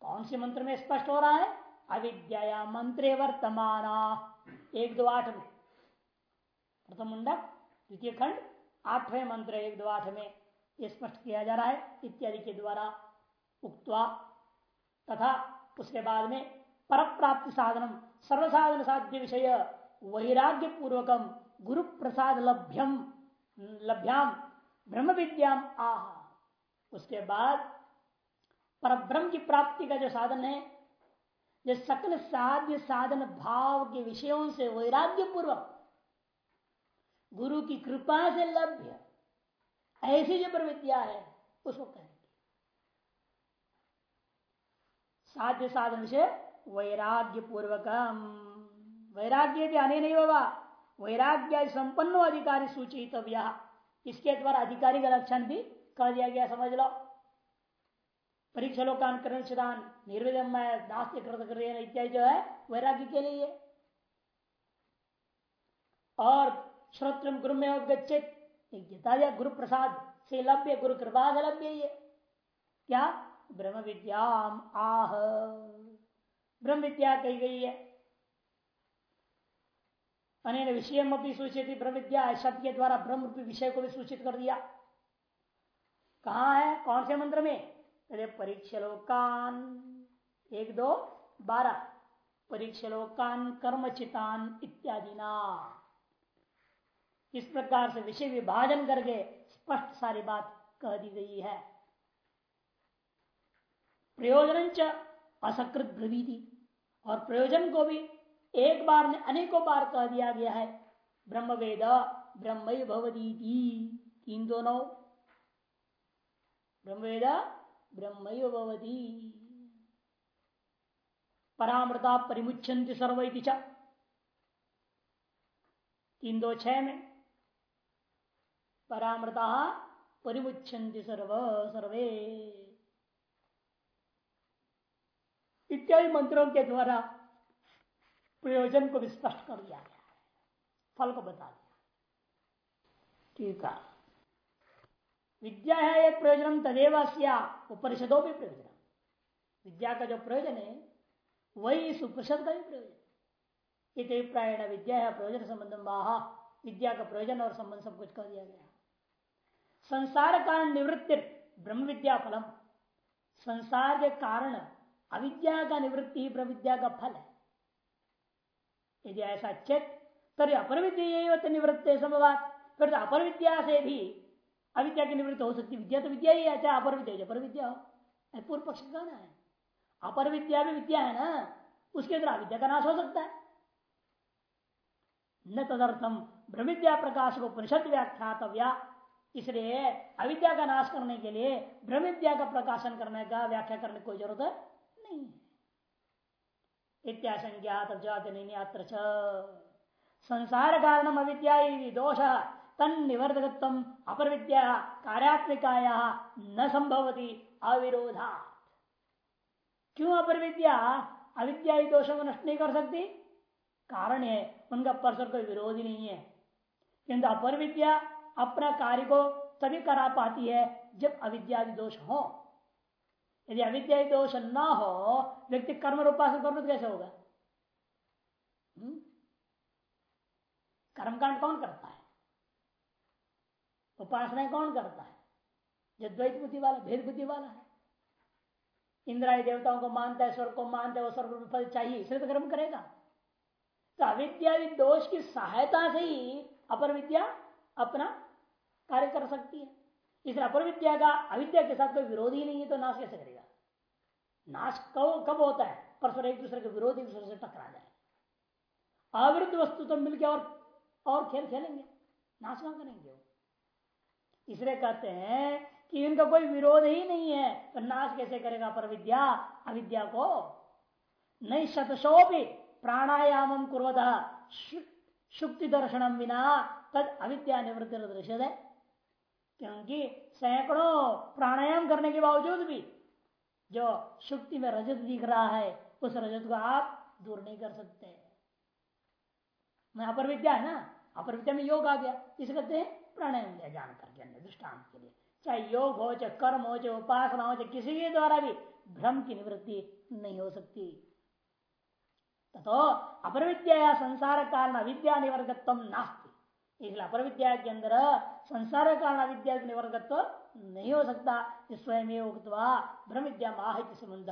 कौन से मंत्र में स्पष्ट हो रहा है? अविद्या मंत्रे वर्तमान। एक दो आठ में। प्रथम मुंडक द्वितीय खंड, आठवें मंत्र एक दो आठ में यह स्पष्ट किया जा रहा है, इत्यादि के द्वारा उक्तवा। तथा उसके बाद में पर प्राप्ति साधनम, सर्वसाधन साध्य विषय, वैराग्य पूर्वकम गुरु प्रसाद लभ्यम। लभ्याम ब्रह्म विद्याम आह। उसके बाद पर ब्रह्म की प्राप्ति का जो साधन है जो सकल साध्य साधन भाव के विषयों से वैराग्य पूर्वक गुरु की कृपा से लभ्य, ऐसी जो प्रविद्या है, उसको कहेंगे। साध्य साधन विषय वैराग्य पूर्वकम वैराग्य भी आने नहीं होगा। वैराग्य संपन्न अधिकारी सूचित इसके द्वारा अधिकारी का लक्षण भी कह दिया गया, समझ लो। परीक्षा लोकान करण निर्विधम नास्तिक इत्यादि जो है, वैराग्य के लिए। और श्रोत्र गुरु में गच्छित गुरु प्रसाद से लभ्य गुरु कृपा से लभ्य ये। क्या? ब्रह्म विद्या आह। ब्रह्म विद्या कही गई है। अन्य विषय भी सूचित ब्रह्म विद्या शब्द के द्वारा ब्रह्म विषय को भी सूचित कर दिया। कहा है? कौन से मंत्र में? अरे परीक्षलोकान। एक, दो, बारह। परीक्षलोकान, कर्मचितान इत्यादि ना इस प्रकार से विषय विभाजन करके स्पष्ट सारी बात कह दी गई है। प्रयोजन च असकृत ब्रवीति। और प्रयोजन को भी एक बार ने अनेकों बार कह दिया गया है, ब्रह्म वेद, ब्रह्म भवदीति, तीन दोनों। ब्रह्म वेद, ब्रह्म भवती परामृता परिमुच्छन्ति सर्व तीन दो छह में, परामृता परिमुच्छन्ति सर्व, सर्वे। इत्यादि मंत्रों के द्वारा प्रयोजन को भी स्पष्ट कर दिया गया फल को बता दिया। ठीक है। विद्या है एक प्रयोजन तदेव उपनिषदों भी प्रयोजन विद्या का जो प्रयोजन है, वही इस उपनिषद का भी प्रयोजन इत प्रायण विद्या है प्रयोजन संबंध महा विद्या का प्रयोजन और संबंध सब कुछ कर दिया गया संसार कारण निवृत्ति ब्रह्म विद्या फलम। संसार के कारण अविद्या का निवृत्ति ही प्रविद्या का फल है। यदि ऐसा चेत तरी अपर विद्या निवृत्त संभवात फिर तो अपर विद्या से भी अविद्या की निवृत्त हो सकती विद्या तो विद्या ही है, चाहे अपर विद्या अपर विद्या हो पूर्व पक्ष का है। अपर विद्या भी विद्या है ना, उसके अंदर अविद्या का नाश हो सकता है। न तदर्थम ब्रह्मविद्या प्रकाश को परिषद व्याख्यातव्या। इसलिए अविद्या का नाश करने के लिए ब्रह्म विद्या का प्रकाशन करने का व्याख्या करने की कोई ज़रूरत नहीं संसार कारण अविद्या दोष तन निवर्तकत्व अपर विद्या कार्यात्मिकाया न संभवती अविरोधा क्यों अपर विद्या अविद्या दोषों को नष्ट नहीं कर सकती कारण है उनका परस्पर कोई विरोधी नहीं है। किंतु अपर विद्या अपना कार्य को तभी करा पाती है जब अविद्यादि दोष हो। यदि अविद्या दोष न हो, व्यक्ति कर्म रूपासन कर तो कैसे होगा? हम्म? कर्मकांड कौन करता है? उपासना कौन करता है? जो द्वैत बुद्धि वाला, भेद बुद्धि वाला है। इंद्राई देवताओं को मानता है, स्वर्ग को मानता है, वो स्वर्ग फल चाहिए, इसलिए तो कर्म करेगा। तो अविद्या दोष की सहायता से ही अपर विद्या अपना कार्य कर सकती है। इसलिए अपर विद्या का अविद्या के साथ कोई विरोधी नहीं है तो नाश कैसे करेगा? नाश कब कब होता है? परस्पर एक दूसरे के विरोधी दूसरे से टकरा जाए। अविरुद्ध वस्तु तो मिलकर और और खेल खेलेंगे। नाश कहाँ करेंगे इसलिए कहते हैं कि इनका कोई विरोध ही नहीं है तो नाश कैसे करेगा पर विद्या? अविद्या को नहीं शतशो भी प्राणायाम कुरद शुक्ति दर्शनम बिना तद अविद्या निवृत्ति दृश्य है क्योंकि सैकड़ों प्राणायाम करने के बावजूद भी जो शुक्ति में रजत दिख रहा है, उस रजत को आप दूर नहीं कर सकते। अपर विद्या है ना? अपर विद्या में योग आ गया। इसे कहते हैं? प्राणायाम जान करके अन्य दृष्टांत के लिए। चाहे योग हो, चाहे कर्म हो, चाहे उपासना हो चाहे किसी के द्वारा भी भ्रम की निवृत्ति नहीं हो सकती। तो अपर विद्या संसार कारण अविद्या निवर्गत्व नास्ती। इसलिए अपर विद्या के अंदर संसार कारण अविद्या निवर्गत्व नहीं हो सकता स्वयं उगतवा ब्रह्म विद्या माह संबंध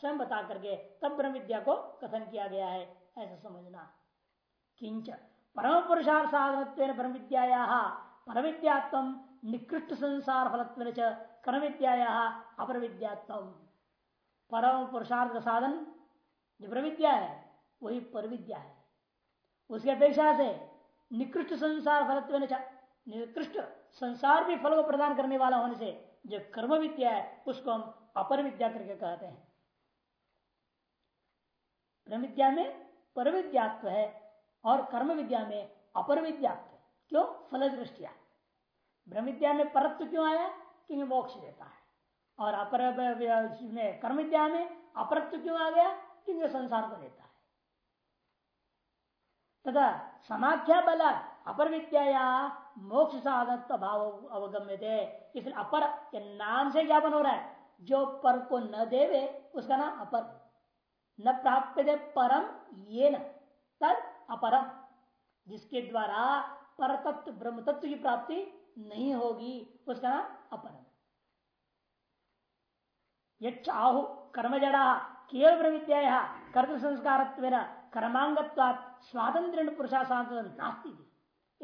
स्वयं बता करके तब ब्रह्म विद्या को कथन किया गया है ऐसा समझना किंच परम पुरुषार्थ साधन ब्रह्म विद्या पर विद्यात्म निकृष्ट संसार फल कर्म विद्या अपर विद्यात्म परम पुरुषार्थ का साधन जो प्रविद्या है वही पर विद्या है उसकी अपेक्षा से निकृष्ट संसार फलत्व निकृष्ट संसार भी फल को प्रदान करने वाला होने से जो कर्म विद्या है, उसको हम अपर विद्या करके कहते हैं। प्रविद्या में पर विद्यात्व है और कर्म विद्या में अपर विद्यात्व क्यों? फल दृष्टिया ब्रह्म विद्या में परत्व क्यों आया? क्योंकि मोक्ष देता है। और अपर में कर्म विद्या में अपरत्व क्यों आ गया? क्योंकि संसार को देता है। तथा समाख्या बल अपर विद्या मोक्ष साधन भाव अवगम्य थे इसलिए अपर के नाम से ज्ञापन हो रहा है। जो पर को न देवे, उसका नाम अपर। न प्राप्त दे परम, ये न। तद अपरम। जिसके द्वारा पर तत्व ब्रह्म तत्व की प्राप्ति नहीं होगी, उसका नाम अपरम। ये चाहु कर्म जड़ा केवल ब्रह्म विद्या कर्त संस्कार कर्मांगत्वात स्वातंत्र पुरुषा नास्ती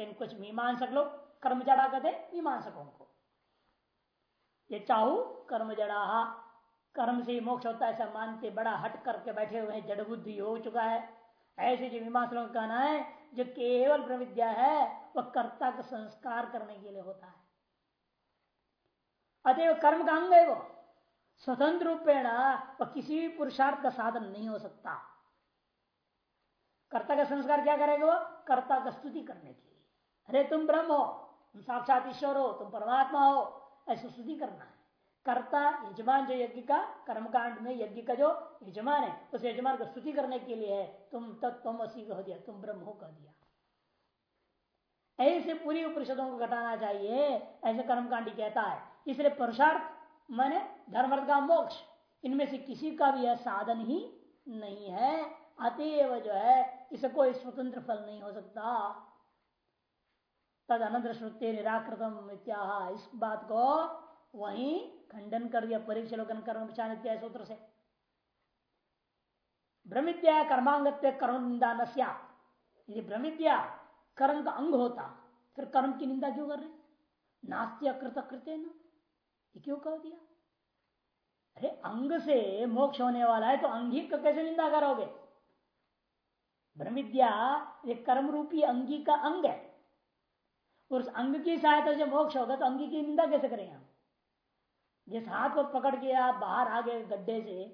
इन कुछ मीमांसक लोग कर्म जड़ा कहते मीमांसकों को। ये चाहू कर्म जड़ा कर्म से मोक्ष होता है, ऐसा मानते बड़ा हट करके बैठे हुए हैं, जड़ बुद्धि हो चुका है। ऐसे जो मीमांस लोग कहना है, जो केवल ब्रह्म विद्या है, वह कर्ता का संस्कार करने के लिए होता है। अतएव कर्म का अंग है वो। स्वतंत्र रूपेण वह किसी भी पुरुषार्थ का साधन नहीं हो सकता। कर्ता का संस्कार क्या करेगा वो? कर्ता का स्तुति करने के लिए। अरे, तुम ब्रह्म हो, तुम साक्षात ईश्वर हो, तुम परमात्मा हो, ऐसी स्तुति करना है। कर्ता यजमान जो यज्ञ का, कर्मकांड में यज्ञ का जो यजमान है, उस यजमान को स्तुति करने के लिए है। तुम तत्व असी कह दिया, तुम ब्रह्म हो कह दिया। ऐसे पूरी उपनिषदों को घटाना चाहिए, ऐसे कर्मकांडी कहता है। इसलिए पुरुषार्थ, मैंने धर्म का मोक्ष, इनमें से किसी का भी यह साधन ही नहीं है। अतएव जो है इसे कोई स्वतंत्र फल नहीं हो सकता। तद अनंत श्रुति निराकृतम इत्याह इस बात को वही खंडन कर दिया परीक्षलोकन कर्म विचार इत्यादि सूत्र से। ब्रह्मिद्या कर्मांगत्य कर्म निंदा न यदि ब्रह्मिद्या कर्म का अंग होता, फिर कर्म की निंदा क्यों कर रहे? नास्त्य कृत कृत्य न। ये क्यों कह दिया? अरे, अंग से मोक्ष होने वाला है तो अंगी का कैसे निंदा करोगे? ब्रह्म विद्या कर्म रूपी अंगी का अंग है। उस अंग की सहायता से मोक्ष होगा तो अंगी की निंदा कैसे करें हम? जिस हाथ को पकड़ के आप बाहर आ गए गड्ढे से,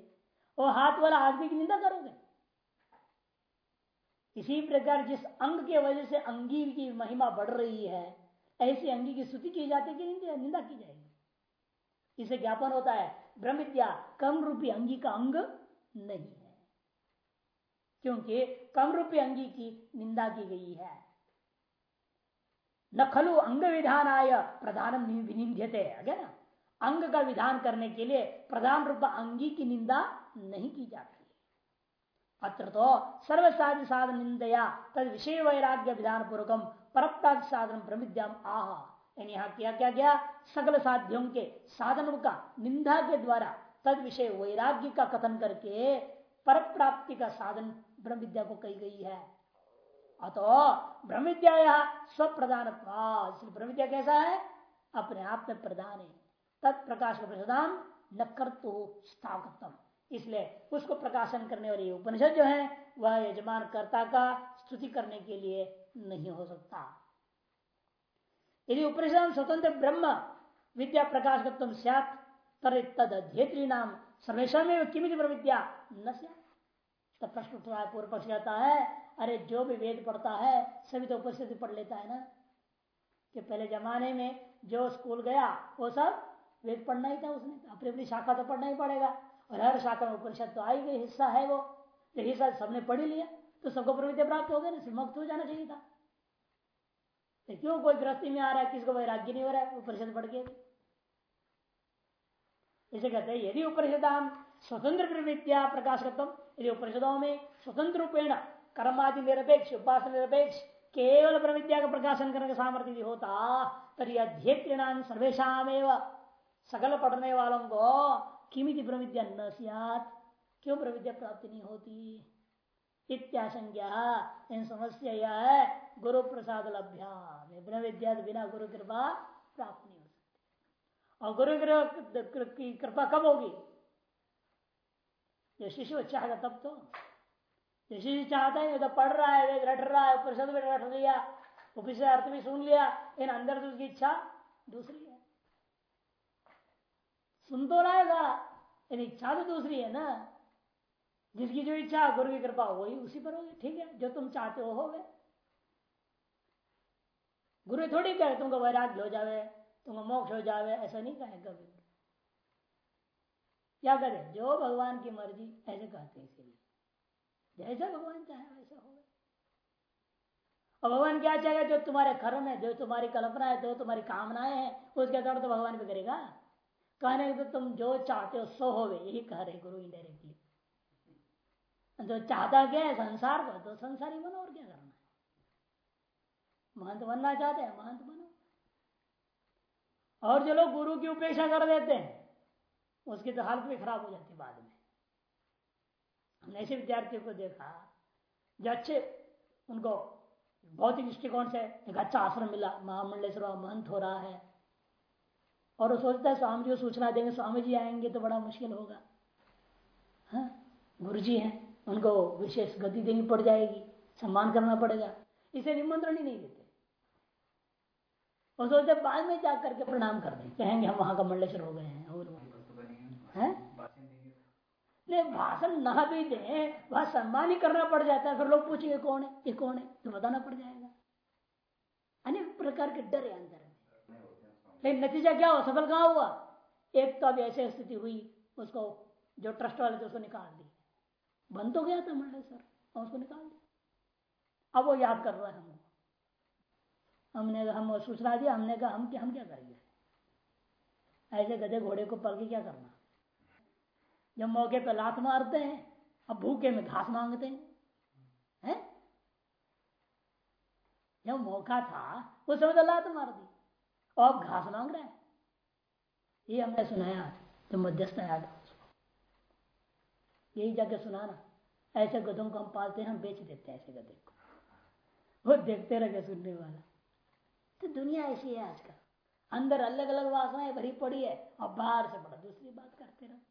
वो हाथ वाला आदमी की निंदा करोगे? इसी प्रकार जिस अंग के वजह से अंगी की महिमा बढ़ रही है, ऐसी अंगी की स्तुति की जाती है कि निंदा की जाएगी। इसे ज्ञापन होता है ब्रह्म विद्या कम रूपी अंगी का अंग नहीं। क्योंकि कम रूपी अंगी की निंदा की गई है। न खलु अंग विधान आय प्रधान विनिंद्यते ना? अंग का विधान करने के लिए प्रधान रूप अंगी की निंदा नहीं की जाती। अत्र तो सर्व साधन निंदया, तद विषय वैराग्य विधान पूर्वकम परप्राग साधन प्रमिद्याम आह। यानी यहाँ किया क्या गया सकल साध्यों के साधनों का निंदा के द्वारा तद विषय वैराग्य का कथन करके पर प्राप्ति का साधन ब्रह्म विद्या को कही गई है। अतो ब्रह्म विद्या स्वप्रधान ब्रह्म विद्या कैसा है? अपने आप में प्रधान है। तत्प्रकाश प्रधान न कर्तु स्थावकत्म इसलिए उसको प्रकाशन करने वाली उपनिषद जो है, वह यजमान कर्ता का स्तुति करने के लिए नहीं हो सकता। यदि उपनिषद स्वतंत्र ब्रह्म विद्या प्रकाश तद अध्येत्री नाम सर्वेशा में किमित विद्या न तब प्रश्न उठ रहा है, पूर्व पक्ष कहता है, अरे जो भी वेद पढ़ता है, सभी तो उपस्थिति पढ़ लेता है ना? कि पहले जमाने में जो स्कूल गया, वो सब वेद पढ़ना ही था उसने। अपनी अपनी शाखा तो पढ़ना ही पड़ेगा। और हर शाखा में उपनिषद तो आई गई, हिस्सा है वो। तो हिस्सा सबने पढ़ लिया तो सबको प्रविद्या प्राप्त हो गया ना मुक्त हो जाना चाहिए था। तो क्यों कोई गृहस्थी में आ रहा है? किसको वैराग्य नहीं हो रहा है? उपनिषद पढ़ के इसे कहते हैं यदि उपनिषदाम स्वतंत्र प्रवृत्तिया प्रकाश करता यदि उपनिषदों में स्वतंत्र रूपेण कर्मादि निरपेक्ष, उपासन निरपेक्ष, केवल प्रविद्या का प्रकाशन करने का सामर्थ्य यदि होता तरी अध्येत्रिणाम सर्वेशम सकल पढ़ने वालों को किमित प्रविद्या न सियात। क्यों प्रविद्या प्राप्ति नहीं होती? इत्याशंज्ञा इन समस्या यह है गुरु प्रसाद लभ्या बिना विद्या बिना गुरु कृपा प्राप्त नहीं और गुरु की कृपा कब होगी? जो शिशु चाहेगा तब तो। जो शिशु चाहता है तो पढ़ रहा है रट रहा है प्रसाद भी रट लिया ऊपर से अर्थ भी सुन लिया इन अंदर से उसकी इच्छा दूसरी है। सुन तो रहेगा इन इच्छा तो दूसरी है ना। जिसकी जो इच्छा गुरु की कृपा, वही उसी पर होगी। ठीक है, जो तुम चाहते हो गए। गुरु थोड़ी कहे, तुमको वैराग्य हो जावे। तुमको मोक्ष हो जावे, ऐसा नहीं कहे कभी। क्या करे? जो भगवान की मर्ज़ी, ऐसे कहते हैं इसीलिए। जैसा भगवान चाहे वैसा हो। और भगवान क्या चाहेगा? जो तुम्हारे कर्म है, जो तुम्हारी कल्पना है, जो तुम्हारी कामनाएँ हैं, उसके आधार तो भगवान भी करेगा। कहने तो तुम जो चाहते हो, सो हो यही कह रहे गुरु इनडायरेक्टली जो चाहता क्या है, संसार को तो संसारी बनो, और क्या करना है? महंत बनना चाहते हैं, महंत बनो। और जो लोग गुरु की उपेक्षा कर देते हैं, उसकी तो हालत भी खराब हो जाती है बाद में। हमने ऐसे विद्यार्थियों को देखा, जो अच्छे, उनको भौतिक दृष्टिकोण से एक अच्छा आश्रम मिला। महामंडलेश्वर, महंत हो रहा है। और वो सोचता है, स्वामी जी को सूचना देंगे, स्वामी जी आएँगे तो बड़ा मुश्किल होगा। हाँ गुरु जी हैं, उनको विशेष गति देनी पड़ जाएगी, सम्मान करना पड़ेगा। इसे निमंत्रण ही नहीं देते। और सोचते बाद में जा करके प्रणाम कर दें। कहेंगे हम वहाँ का मंडलेश्वर हो गए हैं और है नहीं भाषण ना भी दे वह सम्मान ही करना पड़ जाता है। फिर लोग पूछेंगे कौन है? ये कौन है? तो बताना पड़ जाएगा। अनेक प्रकार के डर है अंदर। में लेकिन नतीजा क्या हुआ? सफल कहा हुआ? एक तो अभी ऐसी स्थिति हुई उसको जो ट्रस्ट वाले थे उसको निकाल दी बंद तो गया था मंडलेश्वर और उसको निकाल दिया। अब वो याद कर रहा है हमको। हमने हम सूचना दिया हमने कहा, हम क्या हम क्या करेंगे? ऐसे गधे घोड़े को पल के क्या करना? जब मौके पर लात मारते हैं, अब भूखे में घास मांगते हैं, है? जब मौका था, उस समय तो लात मार दी, और अब घास मांग रहे हैं। ये हमने सुनाया जो मध्यस्थ आया था यही जाके सुनाना, ऐसे गधों को हम पालते हैं, हम बेच देते हैं ऐसे गधे को। वो देखते रहे सुनने वाला। तो दुनिया ऐसी है आजकल। अंदर अलग अलग वासनाएँ भरी पड़ी है और बाहर से बड़ा दूसरी बात करते रहते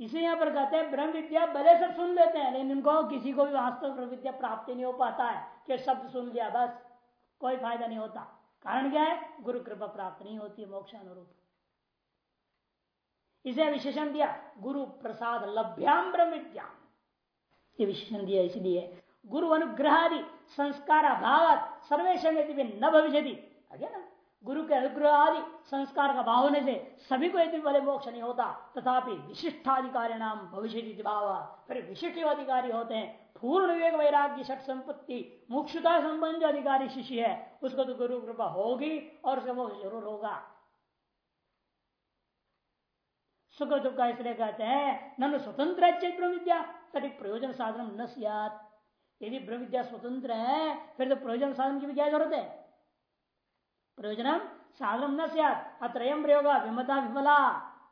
इसे यहाँ पर कहते हैं, ब्रह्म विद्या भले सब सुन लेते हैं, लेकिन इनको किसी को भी वास्तव विद्या प्राप्ति नहीं हो पाता है कि शब्द सुन लिया, बस। कोई फ़ायदा नहीं होता। कारण क्या है? गुरु कृपा प्राप्त नहीं होती है मोक्षानुरूप। इसे विशेषण दिया, गुरु प्रसाद लभ्याम ब्रह्म विद्या ये विशेषण दिया इसलिए गुरु अनुग्रह आदि संस्कार अभाव सर्वेश न भविष्य गुरु के अनुग्रह आदि संस्कार का भाव होने से सभी को यदि बड़े मोक्ष नहीं होता तथापि विशिष्टाधिकारी नाम भविष्य भाव। फिर विशिष्ट अधिकारी होते हैं पूर्ण विवेक वैराग्य छठ संपत्ति मुक्षुता संबंध अधिकारी शिष्य है, उसको तो गुरु कृपा होगी और उसका मोक्ष ज़रूर होगा। सुख दुख का इसलिए कहते हैं न स्वतंत्र ब्रह्म विद्या तभी प्रयोजन साधन न सियात। यदि ब्रह्म विद्या स्वतंत्र है, फिर तो प्रयोजन साधन की भी क्या ज़रूरत है? प्रयोजन साधन न सियात अत्रयम प्रयोग विमता विमला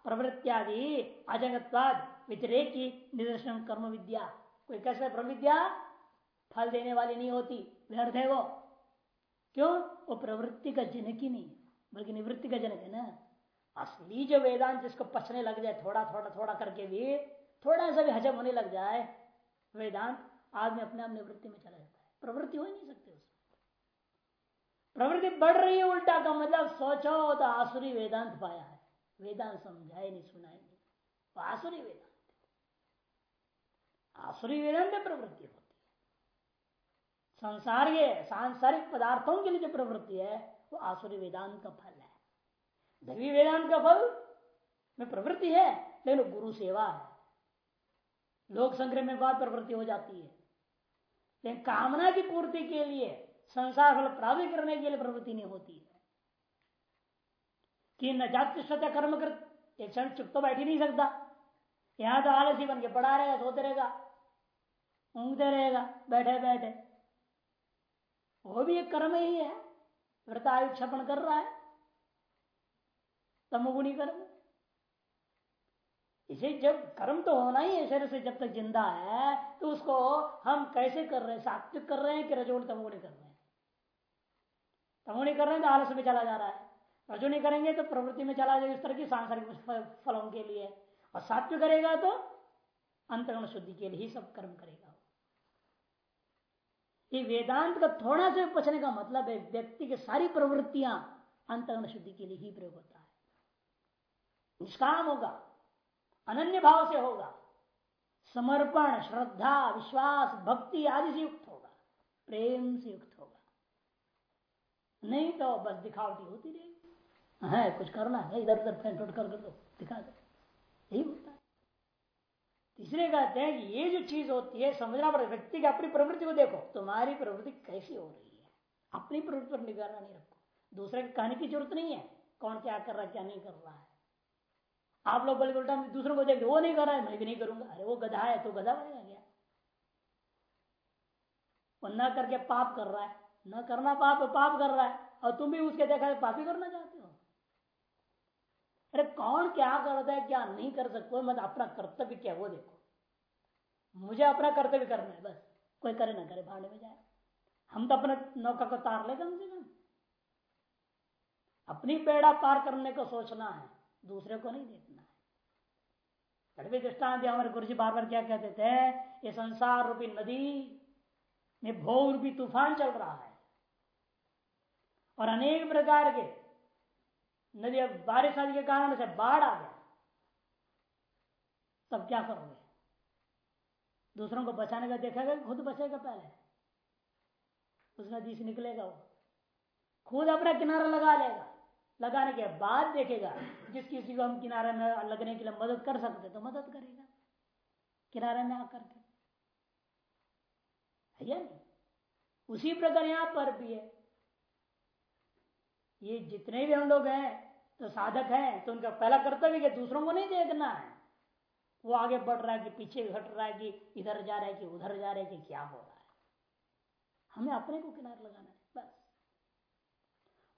प्रवृत्त्यादि अजंगत्वाद व्यतिरेकी निदर्शन कर्म विद्या। कोई कैसे ब्रह्म विद्या फल देने वाली नहीं होती, व्यर्थ है वो। क्यों? वो प्रवृत्ति का जनक ही नहीं, बल्कि निवृत्ति का जनक है ना। असली जो वेदांत जिसको पचने लग जाए थोड़ा थोड़ा थोड़ा करके भी, थोड़ा सा भी हजम होने लग जाए, वेदांत आदमी अपने आप निवृत्ति में चला जाता है। प्रवृत्ति हो ही नहीं सकती उसमें। प्रवृत्ति बढ़ रही है उल्टा का मतलब सोचो तो आसुरी वेदांत पाया है। वेदांत समझाए नहीं, सुनाए नहीं। तो आसुरी वेदांत आसुरी वेदांत में प्रवृत्ति होती है। संसार के सांसारिक पदार्थों के लिए जो प्रवृत्ति है, वो आसुरी वेदांत का फल है। दैवी वेदांत का फल में प्रवृत्ति है, लेकिन गुरु सेवा है। लोक संग्रह में बाद प्रवृत्ति हो जाती है। लेकिन कामना की पूर्ति के लिए, संसार फल प्राप्त करने के लिए प्रवृत्ति नहीं होती है। कि न जाति सत्य कर्म कर, एक क्षण चुप तो बैठ ही नहीं सकता। यहाँ तो आलसी बन के पड़ा रहेगा, सोते रहेगा, ऊँगते रहेगा, बैठे बैठे। वो भी एक कर्म ही है। व्रतायु क्षपण कर रहा है। तमोगुणी कर्म। इसे जब कर्म तो होना ही है, शरीर से जब तक ज़िंदा है तो उसको हम कैसे कर रहे हैं? सात्विक कर रहे हैं कि रजोण तमोगुणी कर रहे हैं? तमोगुणी कर रहे हैं तो आलस में चला जा रहा है। रजोनी करेंगे तो प्रवृत्ति में चला जाएगा इस तरह की सांसारिक फलों के लिए। और सात्विक करेगा तो अंतरण शुद्धि के लिए ही सब कर्म करेगा ये वेदांत का थोड़ा से बचने का मतलब है, व्यक्ति की सारी प्रवृत्तियाँ अंतरण शुद्धि के लिए ही प्रयोग होता है। निष्काम होगा। अनन्य भाव से होगा। समर्पण, श्रद्धा, विश्वास, भक्ति आदि से युक्त होगा। प्रेम से युक्त होगा। नहीं तो बस दिखावटी होती रहेगी है, कुछ करना है, इधर उधर फेंट कर कर दो, दिखा दो। यही होता है। तीसरे कहते हैं कि ये जो चीज़ होती है, समझना पड़ेगा, व्यक्ति की अपनी प्रवृत्ति को देखो, तुम्हारी प्रवृत्ति कैसी हो रही है? अपनी प्रवृत्ति पर निगरानी रखो। दूसरे के कहने की ज़रूरत नहीं है, कौन क्या कर रहा है, क्या नहीं कर रहा है। आप लोग बल्कि उल्टा दूसरों को देख वो नहीं कर रहा है, मैं भी नहीं करूँगा। अरे वो गधा है तो गधा बनेगा क्या? वो न करके पाप कर रहा है, न करना पाप पाप कर रहा है। और तुम भी उसके देखा पाप करना चाहते हो? अरे कौन क्या करता है, क्या नहीं कर सकते? मतलब अपना कर्तव्य क्या वो देखो। मुझे अपना कर्तव्य करना है, बस। कोई करे ना करे, भाड़े में जाए। हम तो अपने नौका को तार ले कम से कम। अपनी पेड़ा पार करने को सोचना है। दूसरे को नहीं देखना है। कड़वे दृष्टांत हमारे गुरु जी बार बार क्या कहते थे, ये संसार रूपी नदी में भोग रूपी तूफ़ान चल रहा है। और अनेक प्रकार के नदी बारिश आदि के कारण से बाढ़ आ गया। तब क्या करोगे? दूसरों को बचाने का देखेगा खुद बचेगा पहले। उस नदी से निकलेगा वो। खुद अपना किनारा लगा लेगा। लगाने के बाद देखेगा, जिस किसी को हम किनारे में लगने के लिए मदद कर सकते तो मदद करेगा। किनारे में आकर के। उसी प्रकार यहाँ पर भी है। ये जितने भी हम लोग हैं तो साधक हैं तो उनका पहला कर्तव्य है दूसरों को नहीं देखना है। वो आगे बढ़ रहा है कि पीछे घट रहा है कि इधर जा रहा है कि उधर जा रहा है कि क्या हो रहा है। हमें अपने को किनारे लगाना है।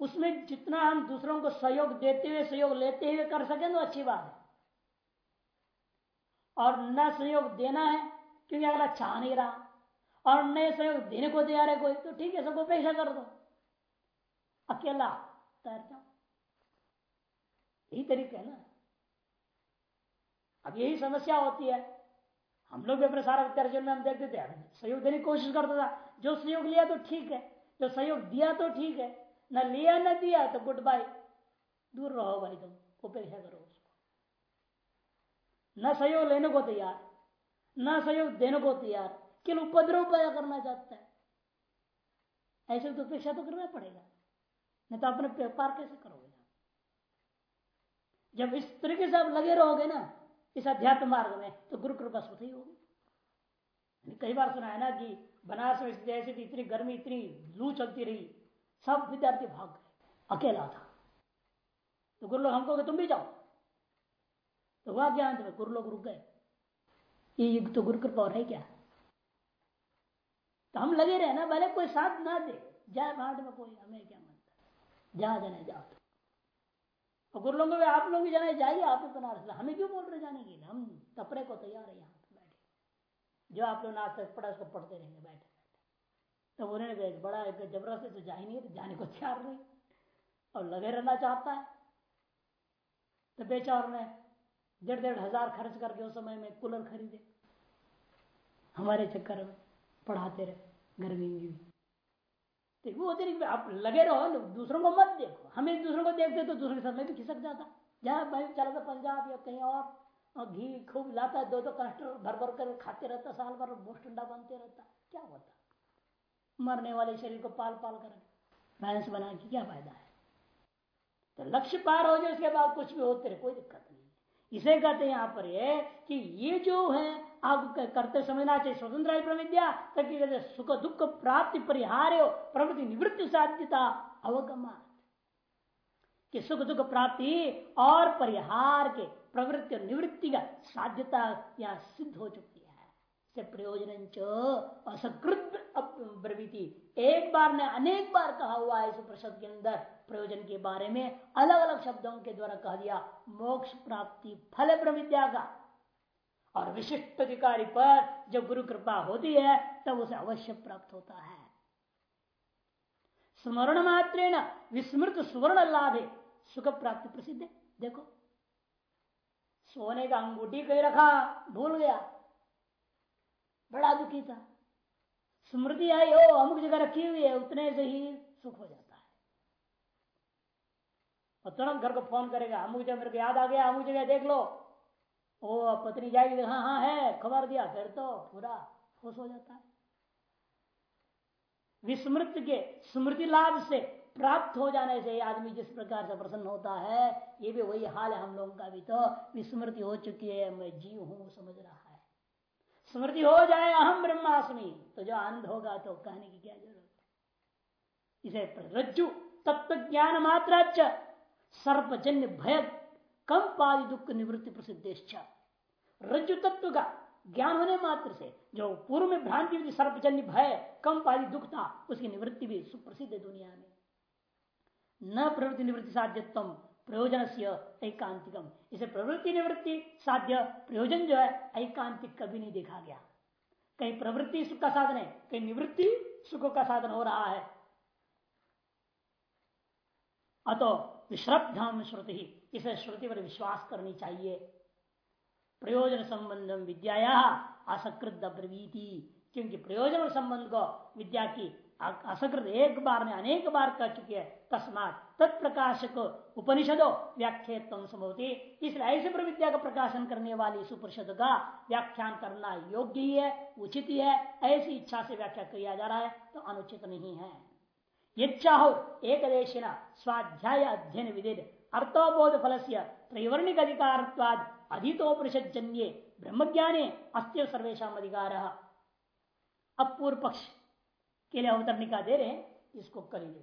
उसमें जितना हम दूसरों को सहयोग देते हुए, सहयोग लेते हुए कर सकें तो अच्छी बात है। और न सहयोग देना है, क्योंकि अगला चाह नहीं रहा। और नए सहयोग देने को तैयार है कोई तो ठीक है, सबको पेशा कर दो। अकेला तैर जाओ। यही तरीका है ना। अब यही समस्या होती है। हम लोग भी अपने सारा विद्यार्थियों में हम देखते थे, सहयोग देने की कोशिश करता था। जो सहयोग लिया तो ठीक है, जो सहयोग दिया तो ठीक है। न लिया न दिया तो गुड बाय। दूर रहो भाई तुम उपेक्षा करो उसको। न सहयोग लेने को तैयार, न सहयोग देने को तैयार, केवल उपद्रव पैदा करना चाहता है। ऐसे तो उपेक्षा तो करना पड़ेगा, नहीं तो अपने व्यापार कैसे करोगे? जब इस तरीके से आप लगे रहोगे ना, इस अध्यात्म मार्ग में तो गुरु कृपा स्वतः ही होगी। कई बार सुना है ना कि बनारस में जैसे इतनी गर्मी, इतनी लू चलती रही सब विद्यार्थी भाग गए। अकेला था। तो गुरु लोग हमको तुम भी जाओ। तो हुआ क्या अंत में गुरु लोग रुक गए। ये युग तो गुरु कृपा और है क्या? तो हम लगे रहे ना, भले कोई साथ ना दे। जाए भाट में कोई, हमें क्या मानता? जहाँ जाने जाओ तो गुरु लोगों आप लोग भी जाने, जाइए आप भी बनारस हमें क्यों बोल रहे जाने के लिए? हम तपरे को तैयार है यहाँ बैठे। जो आप लोग नाच तक पढ़ा उसको पढ़ते रहेंगे, बैठे। तो उन्होंने बड़ा ज़बरदस्त तो जा ही नहीं तो जाने को तैयार नहीं। और लगे रहना चाहता है। तो बेचार ने डेढ़ डेढ़ हज़ार खर्च करके उस समय में कूलर खरीदे। हमारे चक्कर में पढ़ाते रहे, गर्मी में भी। तो वो दिन आप लगे रहो, दूसरों को मत देखो। हमें दूसरों को देखते तो दूसरे में भी खिसक जाता। जहाँ भाई, चला था पंजाब या कहीं और। घी खूब लाता है दो दो कस्टर भर भर कर खाते रहता, साल भर बोस्ट बनते रहता। क्या होता? मरने वाले शरीर को पाल पाल कर भैंस बना के क्या फ़ायदा है? तो लक्ष्य पार हो जाए, उसके बाद कुछ भी होते रहे कोई दिक्कत नहीं। इसे कहते हैं यहाँ पर ये कि ये जो है, आप करते समझना चाहिए स्वतंत्र प्रविद्या, ताकि सुख, दुख, प्राप्ति परिहार प्रवृत्ति, निवृत्ति, साध्यता अवगमा कि सुख, दुख, प्राप्ति और परिहार के प्रवृत्ति और निवृत्ति का साध्यता यहाँ सिद्ध हो चुकी से प्रयोजन असकृत प्रवृत्ति एक बार ने अनेक बार कहा हुआ है इस प्रसद के अंदर। प्रयोजन के बारे में अलग अलग शब्दों के द्वारा कह दिया, मोक्ष प्राप्ति फल प्रविद्या का और विशिष्ट अधिकारी पर जब गुरु कृपा होती है, तब उसे अवश्य प्राप्त होता है। स्मरण मात्र विस्मृत सुवर्ण लाभ। सुख प्राप्ति प्रसिद्ध। देखो। सोने का अंगूठी कहीं रखा, भूल गया। बड़ा दुखी था। स्मृति आई हो अमुक जगह रखी हुई है, उतने से ही सुख हो जाता है। और तुरंत घर को फ़ोन करेगा, अमुक जगह मेरे को याद आ गया, अमुक जगह देख लो। ओ पत्नी जाएगी हाँ हाँ है, खबर दिया, फिर तो पूरा खुश हो जाता है। विस्मृत के, स्मृति लाभ से प्राप्त हो जाने से आदमी जिस प्रकार से प्रसन्न होता है, ये भी वही हाल है हम लोगों का भी। तो विस्मृति हो चुकी है, मैं जीव हूँ, समझ रहा स्मृति हो जाए अहम ब्रह्मास्मि तो जो आनंद होगा तो कहने की क्या ज़रूरत है? इसे रज्जु तत्व ज्ञान मात्र सर्पजन्य भय कम पादि दुख निवृत्ति प्रसिद्ध रज्जु तत्व का ज्ञान होने मात्र से जो पूर्व में भ्रांति सर्पजन्य भय कम पादि दुख था, उसकी निवृत्ति भी सुप्रसिद्ध है दुनिया में। न प्रवृत्ति निवृत्ति साध्यत्व प्रयोजन से इसे प्रवृत्ति निवृत्ति साध्य प्रयोजन जो है एकांतिक कभी नहीं देखा गया। कहीं प्रवृत्ति सुख का साधन है, कहीं निवृत्ति सुख का साधन हो रहा है। अतो विश्रद्धाम श्रुति। ही इसे श्रुति पर विश्वास करनी चाहिए। प्रयोजन संबंधम विद्या असकृत ब्रवीति। क्योंकि प्रयोजन और संबंध को विद्या की असकृत एक बार में अनेक बार कर चुकी है। तस्मात तत्प्रकाशक उपनिषदो व्याख्या संभवती इसलिए ऐसे प्रविद्या का प्रकाशन करने वाली इस उपनिषद का व्याख्यान करना योग्य ही है, उचित ही है, ऐसी इच्छा से व्याख्या किया जा रहा है तो अनुचित नहीं है। यच्चाहो एक स्वाध्याय अध्ययन विदित। अर्थोबोध फल से त्रैवर्णिक अधिकार अधितोपनिषद जन्य ब्रह्म ज्ञाने अस्त्य सर्वेशा अधिकार। अब पूर्व पक्ष के लिए अवतरणिका दे रहे हैं इसको करेंगे।